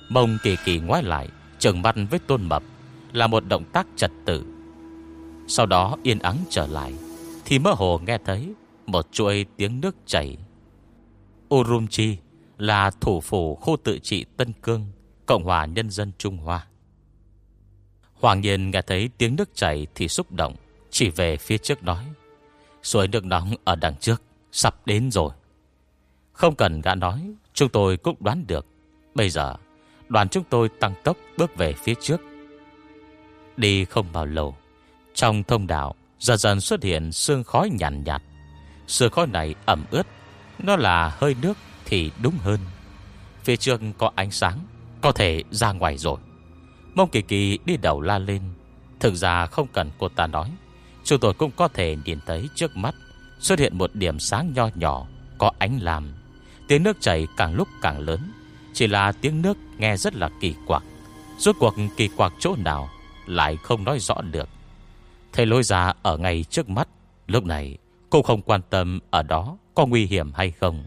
Mông kỳ kỳ ngoái lại, Trừng mắt với tôn mập, Là một động tác trật tự. Sau đó yên ắng trở lại Thì mơ hồ nghe thấy Một chuỗi tiếng nước chảy Urumchi là thủ phủ khu tự trị Tân Cương, Cộng hòa Nhân dân Trung Hoa. Hoàng nhiên nghe thấy tiếng nước chảy thì xúc động, chỉ về phía trước nói. Suối nước nóng ở đằng trước, sắp đến rồi. Không cần gã nói, chúng tôi cũng đoán được. Bây giờ, đoàn chúng tôi tăng tốc bước về phía trước. Đi không bao lâu, trong thông đạo dần dần xuất hiện sương khói nhàn nhạt, nhạt. Sương khói này ẩm ướt nó là hơi nước thì đúng hơn. Phía trước có ánh sáng Có thể ra ngoài rồi. Mông kỳ kỳ đi đầu la lên. Thực ra không cần cô ta nói Chúng tôi cũng có thể nhìn thấy trước mắt. Xuất hiện một điểm sáng nho nhỏ Có ánh làm Tiếng nước chảy càng lúc càng lớn Chỉ là tiếng nước nghe rất là kỳ quặc. Rốt cuộc kỳ quặc chỗ nào Lại không nói rõ được. Thấy lôi ra ở ngay trước mắt. Lúc này, cô không quan tâm ở đó có nguy hiểm hay không.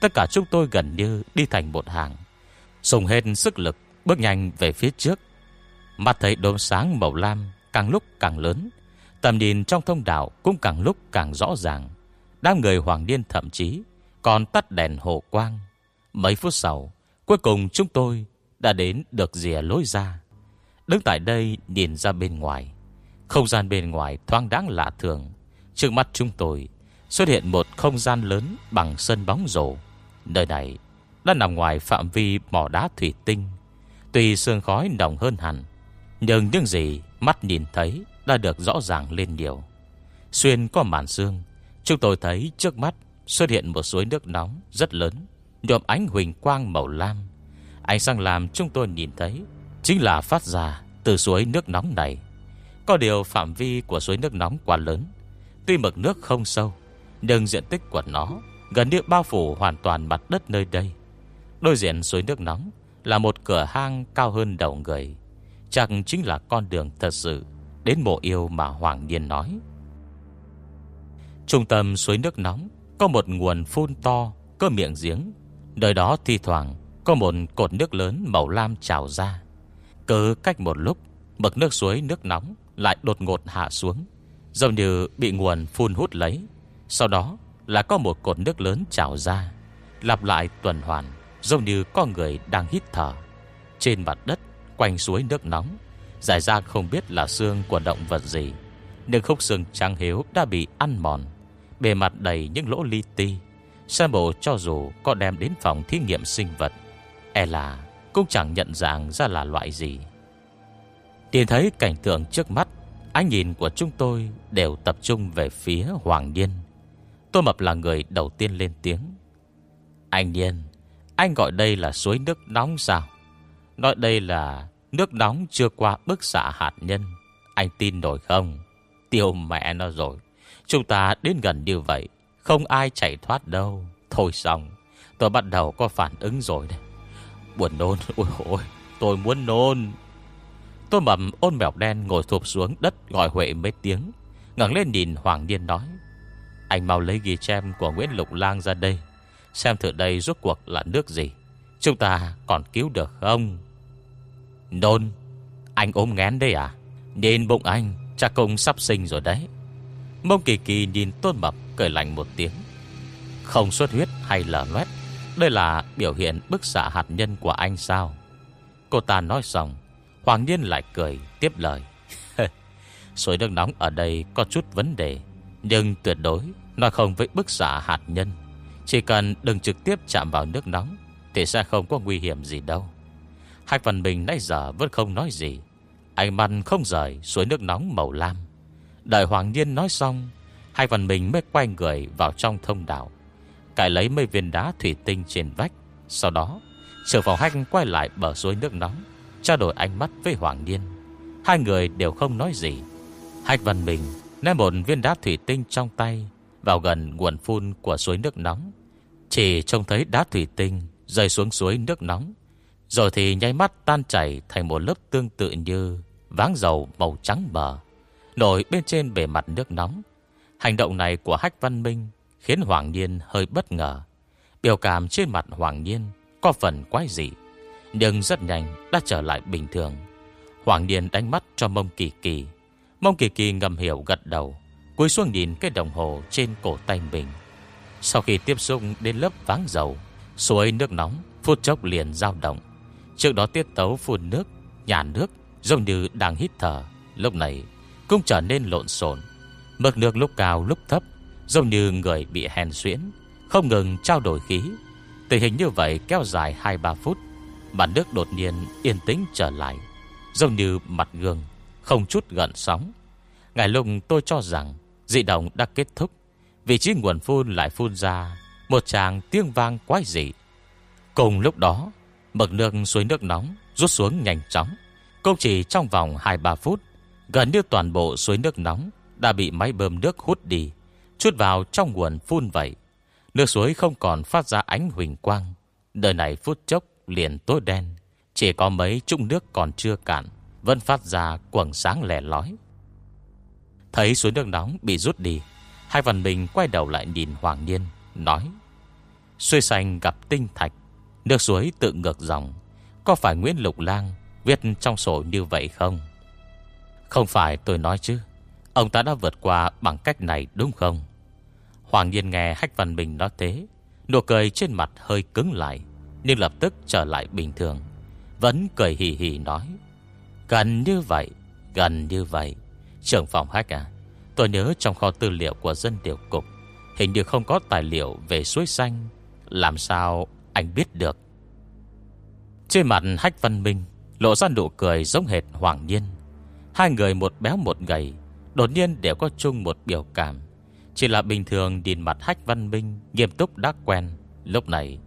Tất cả chúng tôi gần như đi thành một hàng. Dùng hết sức lực, Bước nhanh về phía trước. Mắt thấy đốm sáng màu lam Càng lúc càng lớn. Tầm nhìn trong thông đạo cũng càng lúc càng rõ ràng. Đám người hoàng điên thậm chí Còn tắt đèn hộ quang. Mấy phút sau, Cuối cùng chúng tôi đã đến được rìa lối ra. Đứng tại đây nhìn ra bên ngoài. Không gian bên ngoài thoáng đáng lạ thường. Trước mắt chúng tôi Xuất hiện một không gian lớn bằng sân bóng rổ. Nơi này đã nằm ngoài phạm vi mỏ đá thủy tinh. Tuy sương khói nồng hơn hẳn, Nhưng những gì mắt nhìn thấy đã được rõ ràng lên nhiều. Xuyên qua màn sương, Chúng tôi thấy trước mắt xuất hiện một suối nước nóng rất lớn Nhộm ánh huỳnh quang màu lam. Ánh sáng làm chúng tôi nhìn thấy Chính là phát ra từ suối nước nóng này. Có điều phạm vi của suối nước nóng quá lớn. Tuy mực nước không sâu, nhưng diện tích của nó Gần như bao phủ hoàn toàn mặt đất nơi đây. Đối diện suối nước nóng Là một cửa hang cao hơn đầu người. Chẳng chính là con đường thật sự Đến mộ yêu mà Hoàng Niên nói. Trung tâm suối nước nóng Có một nguồn phun to Cơ miệng giếng. Nơi đó thi thoảng Có một cột nước lớn màu lam trào ra. Cứ cách một lúc, Mực nước suối nước nóng lại đột ngột hạ xuống, Giống như bị nguồn phun hút lấy. Sau đó là có một cột nước lớn trào ra, Lặp lại tuần hoàn, Giống như có người đang hít thở. Trên mặt đất, Quanh suối nước nóng Giải ra không biết là xương của động vật gì, Nhưng khúc xương trắng hiếu đã bị ăn mòn. Bề mặt đầy những lỗ li ti Xem bộ cho dù có đem đến phòng thí nghiệm sinh vật E là Cũng chẳng nhận dạng ra là loại gì. Nhìn thấy cảnh tượng trước mắt Ánh nhìn của chúng tôi đều tập trung về phía Hoàng Điên Tô Mập là người đầu tiên lên tiếng. Anh Điên Anh gọi đây là suối nước nóng sao? Nói đây là nước nóng chưa qua bức xạ hạt nhân. Anh tin nổi không? Tiêu mẹ nó rồi. Chúng ta đến gần như vậy, Không ai chạy thoát đâu. Thôi xong, Tôi bắt đầu có phản ứng rồi đấy. Buồn nôn, Ôi ôi, Tôi muốn nôn. Tô mầm ôn mèo đen ngồi thụp xuống đất Gọi Huệ mấy tiếng. Ngẩng lên nhìn Hoàng niên nói, Anh mau lấy ghi chem của Nguyễn Lục Lang ra đây, Xem thử đây rốt cuộc là nước gì. Chúng ta còn cứu được không? Nôn Anh ốm ngén đây à? Nhìn bụng anh, chắc cũng sắp sinh rồi đấy. Mông kỳ kỳ nhìn tôn mập Cười lạnh một tiếng. Không xuất huyết hay lở loét, Đây là biểu hiện bức xạ hạt nhân của anh sao? Cô ta nói xong Hoàng Nhiên lại cười, tiếp lời. Suối nước nóng ở đây có chút vấn đề, Nhưng tuyệt đối Nó không với bức xạ hạt nhân. Chỉ cần đừng trực tiếp chạm vào nước nóng, Thì sẽ không có nguy hiểm gì đâu. Hai phần mình nãy giờ vẫn không nói gì. Anh măn không rời suối nước nóng màu lam. Đợi Hoàng Nhiên nói xong, Hai phần mình mới quay người vào trong thông đạo. Cải lấy mấy viên đá thủy tinh trên vách, Sau đó Trưởng phòng Hách quay lại bờ suối nước nóng. Trao đổi ánh mắt với Hoàng Niên Hai người đều không nói gì. Hách Văn Bình ném một viên đá thủy tinh trong tay Vào gần nguồn phun của suối nước nóng. Chỉ trông thấy đá thủy tinh Rơi xuống suối nước nóng, Rồi thì nháy mắt tan chảy Thành một lớp tương tự như Váng dầu màu trắng bờ Nổi bên trên bề mặt nước nóng. Hành động này của Hách Văn Minh Khiến Hoàng Niên hơi bất ngờ. Biểu cảm trên mặt Hoàng Niên Có phần quái dị. Nhưng rất nhanh đã trở lại bình thường. Hoàng Niên đánh mắt cho mông kỳ kỳ. Mông kỳ kỳ ngầm hiểu gật đầu, Cúi xuống nhìn cái đồng hồ trên cổ tay mình. Sau khi tiếp xúc đến lớp váng dầu, Suối nước nóng Phút chốc liền dao động. Trước đó tiết tấu phun nước, Nhả nước, Giống như đang hít thở, Lúc này cũng trở nên lộn xộn. Mực nước lúc cao lúc thấp, Giống như người bị hèn xuyễn, Không ngừng trao đổi khí. Tình hình như vậy kéo dài 2-3 phút Mặt nước đột nhiên yên tĩnh trở lại, Giống như mặt gương, Không chút gần sóng. Ngày lúc tôi cho rằng Dị động đã kết thúc, Vị trí nguồn phun lại phun ra, Một tràng tiếng vang quái dị. Cùng lúc đó, Mực nước suối nước nóng rút xuống nhanh chóng Cũng chỉ trong vòng 2-3 phút, Gần như toàn bộ suối nước nóng Đã bị máy bơm nước hút đi, Chút vào trong nguồn phun vậy. Nước suối không còn phát ra ánh huỳnh quang, Đời này phút chốc liền tối đen. Chỉ có mấy chút nước còn chưa cạn, Vẫn phát ra quầng sáng lẻ lói. Thấy suối nước nóng bị rút đi, Hai văn bình quay đầu lại nhìn Hoàng Niên Nói "Xuôi xanh gặp tinh thạch, Nước suối tự ngược dòng. Có phải Nguyễn Lục Lang Viết trong sổ như vậy không? Không phải tôi nói chứ. Ông ta đã vượt qua bằng cách này đúng không? Hoàng Niên nghe Hách Văn Bình nói thế, Nụ cười trên mặt hơi cứng lại. Nhưng lập tức trở lại bình thường. Vẫn cười hì hì nói, Gần như vậy, Gần như vậy. Trưởng phòng Hách à Tôi nhớ trong kho tư liệu của dân điều cục, Hình như không có tài liệu về suối xanh. Làm sao anh biết được? Trên mặt Hách Văn Minh, Lộ ra nụ cười giống hệt Hoàng Nhiên. Hai người một béo một gầy, Đột nhiên đều có chung một biểu cảm. Chỉ là bình thường nhìn mặt Hách Văn Minh, Nghiêm túc đã quen. Lúc này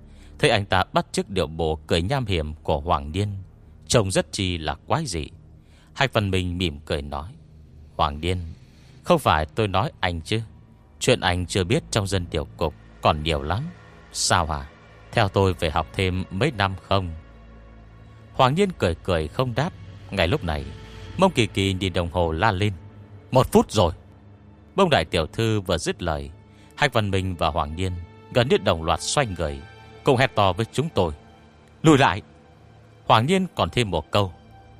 Thấy anh ta bắt chiếc điệu bộ cười nham hiểm của Hoàng Điên, Trông rất chi là quái dị. Hai phần mình mỉm cười nói, Hoàng Điên, Không phải tôi nói anh chứ. Chuyện anh chưa biết trong dân tiểu cục Còn nhiều lắm. Sao hả? Theo tôi về học thêm mấy năm không? Hoàng Điên cười cười không đáp. Ngay lúc này, Mông Kỳ Kỳ nhìn đồng hồ la lên, Một phút rồi. Bông đại tiểu thư vừa dứt lời, hai Văn Minh và Hoàng Nhiên Gần như đồng loạt xoay người. Cùng hét to với chúng tôi. Lùi lại. Hoàng Nhiên còn thêm một câu.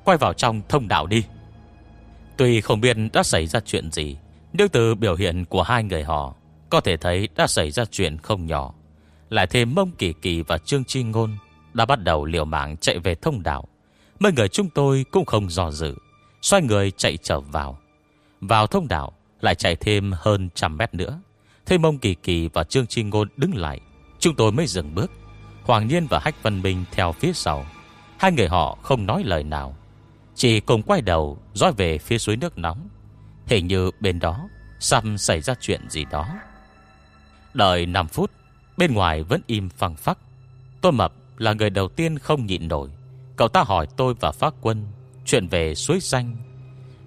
Quay vào trong thông đạo đi. Tuy không biết đã xảy ra chuyện gì, Nhưng từ biểu hiện của hai người họ, Có thể thấy đã xảy ra chuyện không nhỏ. Lại thêm Mông Kỳ Kỳ và Trương Chi Ngôn Đã bắt đầu liều mạng chạy về thông đạo. Mấy người chúng tôi cũng không dò dự, Xoay người chạy trở vào. Vào thông đạo, Lại chạy thêm hơn trăm mét nữa. Thấy mông kỳ kỳ và Trương Chi Ngôn đứng lại Chúng tôi mới dừng bước. Hoàng Nhiên và Hách Văn Minh theo phía sau. Hai người họ không nói lời nào. Chỉ cùng quay đầu, dõi về phía suối nước nóng. Hình như bên đó, Sắp xảy ra chuyện gì đó. Đợi 5 phút, Bên ngoài vẫn im phăng phắc. Tôi Mập là người đầu tiên không nhịn nổi. Cậu ta hỏi tôi và pháp quân Chuyện về suối xanh.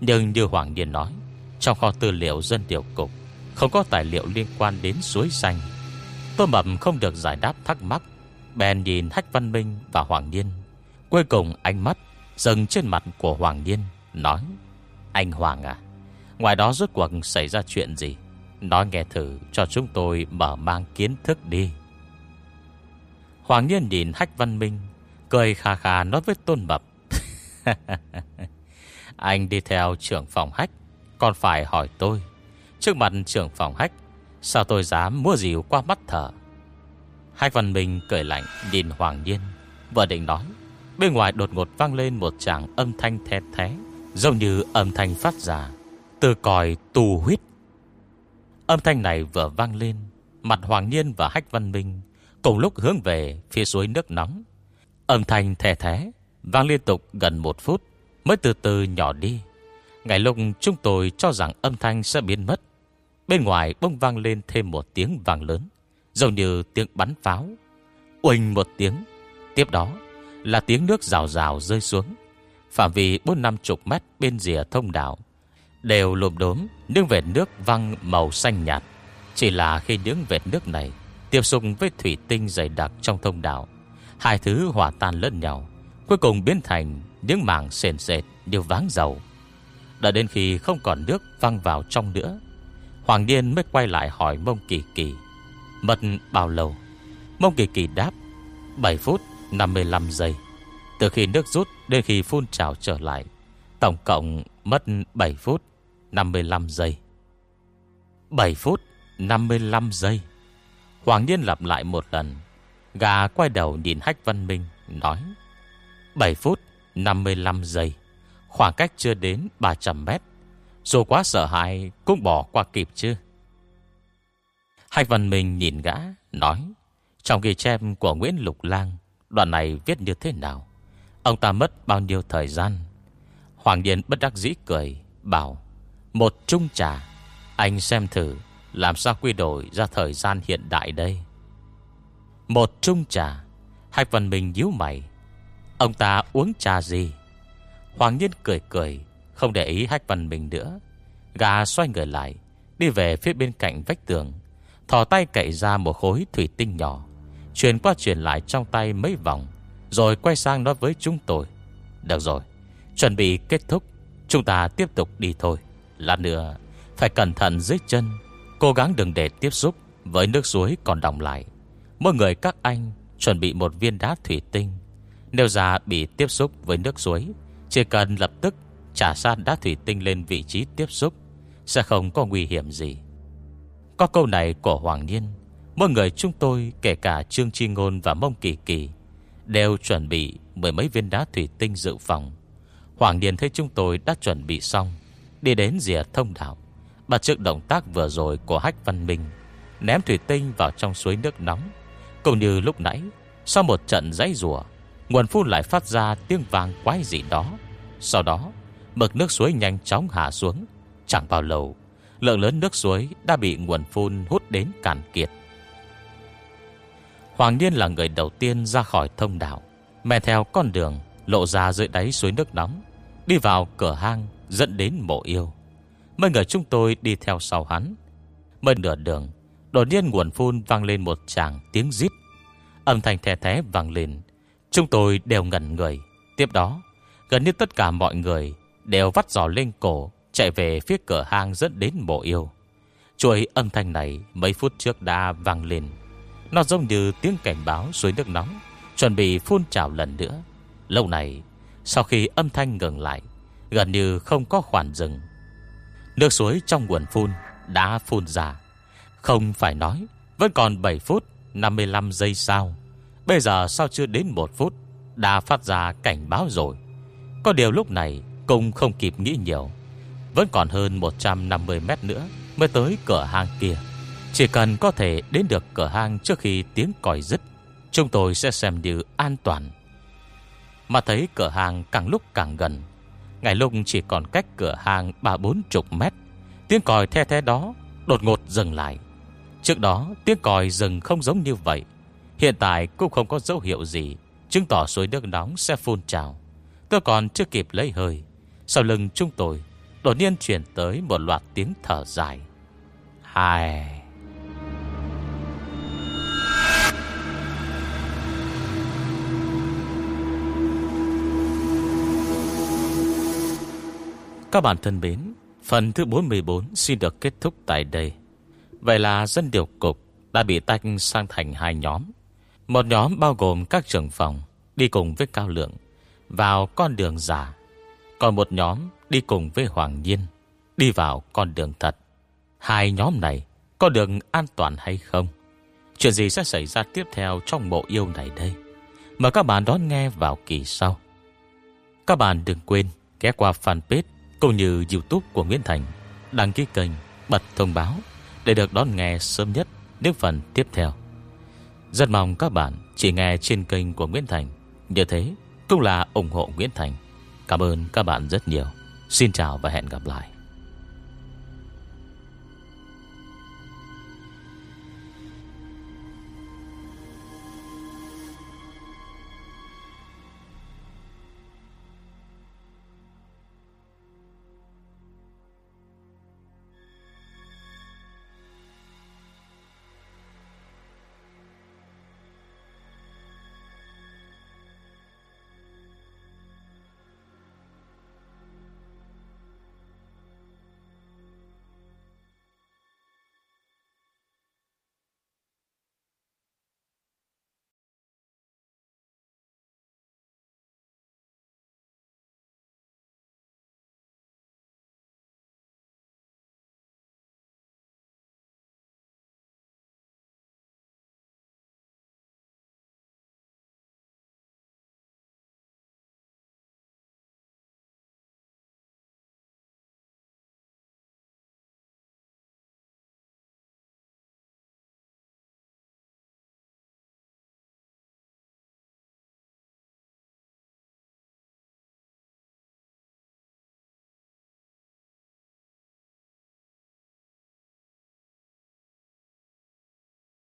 Nhưng như Hoàng Điền nói, Trong kho tư liệu dân điều cục, Không có tài liệu liên quan đến suối xanh. Tô Mập không được giải đáp thắc mắc. Bèn nhìn Hách Văn Minh và Hoàng Niên. Cuối cùng ánh mắt Dừng trên mặt của Hoàng Niên, Nói, Anh Hoàng à Ngoài đó rốt cuộc xảy ra chuyện gì? Nói nghe thử cho chúng tôi mở mang kiến thức đi. Hoàng Niên nhìn Hách Văn Minh, Cười khà khà nói với Tôn Mập, Anh đi theo trưởng phòng Hách, Còn phải hỏi tôi. Trước mặt trưởng phòng Hách Sao tôi dám mua dìu qua mắt thở? Hách Văn Minh cười lạnh Nhìn Hoàng Nhiên, Vừa định nói Bên ngoài đột ngột vang lên một tràng âm thanh thét thế Giống như âm thanh phát ra Từ còi tù huyết. Âm thanh này vừa vang lên Mặt Hoàng Niên và Hách Văn Minh Cùng lúc hướng về phía suối nước nóng. Âm thanh thè thế Vang liên tục gần một phút Mới từ từ nhỏ đi. Ngày lúc chúng tôi cho rằng âm thanh sẽ biến mất Bên ngoài bông vang lên thêm một tiếng vang lớn Giống như tiếng bắn pháo. Uỳnh một tiếng, Tiếp đó là tiếng nước rào rào rơi xuống. Phạm vi bốn năm chục mét bên rìa thông đảo Đều lùm đốm Những vệt nước văng màu xanh nhạt. Chỉ là khi những vệt nước này Tiếp xúc với thủy tinh dày đặc trong thông đảo Hai thứ hòa tan lẫn nhau, Cuối cùng biến thành những mảng sền sệt như váng dầu. Đợi đến khi không còn nước văng vào trong nữa Hoàng Điên mới quay lại hỏi Mông Kỳ Kỳ, Mất bao lâu? Mông Kỳ Kỳ đáp 7 phút 55 giây. Từ khi nước rút đến khi phun trào trở lại, Tổng cộng mất 7 phút 55 giây. 7 phút 55 giây. Hoàng Niên lặp lại một lần. Gà quay đầu nhìn Hách Văn Minh, Nói 7 phút 55 giây, Khoảng cách chưa đến 300 mét. Dù quá sợ hãi, Cũng bỏ qua kịp chứ. Hạch Văn Minh nhìn gã, Nói, Trong ghi chép của Nguyễn Lục Lang, Đoạn này viết như thế nào? Ông ta mất bao nhiêu thời gian? Hoàng Điền bất đắc dĩ cười, Bảo, Một chung trà. Anh xem thử, Làm sao quy đổi ra thời gian hiện đại đây? Một chung trà. Hạch Văn Minh nhíu mày. Ông ta uống trà gì? Hoàng Nhiên cười cười không để ý Hách Văn mình nữa. Gà xoay người lại, Đi về phía bên cạnh vách tường. Thò tay cậy ra một khối thủy tinh nhỏ Chuyển qua chuyển lại trong tay mấy vòng, Rồi quay sang nói với chúng tôi. Được rồi, Chuẩn bị kết thúc. Chúng ta tiếp tục đi thôi. Lát nữa, Phải cẩn thận dưới chân. Cố gắng đừng để tiếp xúc Với nước suối còn đọng lại. Mỗi người các anh chuẩn bị một viên đá thủy tinh. Nếu ra bị tiếp xúc với nước suối, Chỉ cần lập tức trả san đá thủy tinh lên vị trí tiếp xúc, Sẽ không có nguy hiểm gì. Có câu này của Hoàng Niên Mỗi người chúng tôi, kể cả Trương Chi Ngôn và Mông Kỳ Kỳ, Đều chuẩn bị mười mấy viên đá thủy tinh dự phòng. Hoàng niên thấy chúng tôi đã chuẩn bị xong, Đi đến rìa thông đảo bà trước động tác vừa rồi của Hách Văn Minh, Ném thủy tinh vào trong suối nước nóng. Cũng như lúc nãy, Sau một trận giấy rùa Nguồn phun lại phát ra tiếng vang quái gì đó. Sau đó Mực nước suối nhanh chóng hạ xuống. Chẳng bao lâu, Lượng lớn nước suối đã bị nguồn phun hút đến cạn kiệt. Hoàng Niên là người đầu tiên ra khỏi thông đảo Men theo con đường Lộ ra dưới đáy suối nước nóng, Đi vào cửa hang dẫn đến mộ yêu. Mấy người chúng tôi đi theo sau hắn. Mới nửa đường, Đột nhiên nguồn phun vang lên một tràng tiếng rít. Âm thanh thè thé vang lên. Chúng tôi đều ngẩn người. Tiếp đó, Gần như tất cả mọi người Đều vắt giò lên cổ, Chạy về phía cửa hang dẫn đến mộ yêu. Chuỗi âm thanh này Mấy phút trước đã vang lên. Nó giống như tiếng cảnh báo suối nước nóng, Chuẩn bị phun trào lần nữa. Lâu này, Sau khi âm thanh ngừng lại, Gần như không có khoản dừng. Nước suối trong nguồn phun Đã phun ra. Không phải nói, Vẫn còn 7 phút 55 giây sau. Bây giờ sao chưa đến 1 phút, Đã phát ra cảnh báo rồi. Có điều lúc này cũng không kịp nghĩ nhiều. Vẫn còn hơn 150 mét nữa Mới tới cửa hang kia. Chỉ cần có thể đến được cửa hang Trước khi tiếng còi dứt, Chúng tôi sẽ xem như an toàn. Mà thấy cửa hàng càng lúc càng gần Ngày lúc chỉ còn cách cửa hàng ba bốn chục mét, Tiếng còi the thế đó Đột ngột dừng lại. Trước đó, tiếng còi dừng không giống như vậy. Hiện tại cũng không có dấu hiệu gì, Chứng tỏ suối nước nóng sẽ phun trào. Tôi còn chưa kịp lấy hơi. Sau lưng chúng tôi, Đột nhiên chuyển tới một loạt tiếng thở dài. Hai Các bạn thân mến, Phần thứ 44 xin được kết thúc tại đây. Vậy là dân điều cục Đã bị tách sang thành hai nhóm. Một nhóm bao gồm các trưởng phòng Đi cùng với Cao Lượng Vào con đường giả còn một nhóm đi cùng với Hoàng Nhiên Đi vào con đường thật. Hai nhóm này có đường an toàn hay không? Chuyện gì sẽ xảy ra tiếp theo Trong bộ yêu này đây? Mời các bạn đón nghe vào kỳ sau. Các bạn đừng quên ghé qua fanpage cũng như youtube của Nguyễn Thành Đăng ký kênh, bật thông báo Để được đón nghe sớm nhất những phần tiếp theo. Rất mong các bạn chỉ nghe trên kênh của Nguyễn Thành. Như thế cũng là ủng hộ Nguyễn Thành. Cảm ơn các bạn rất nhiều. Xin chào và hẹn gặp lại.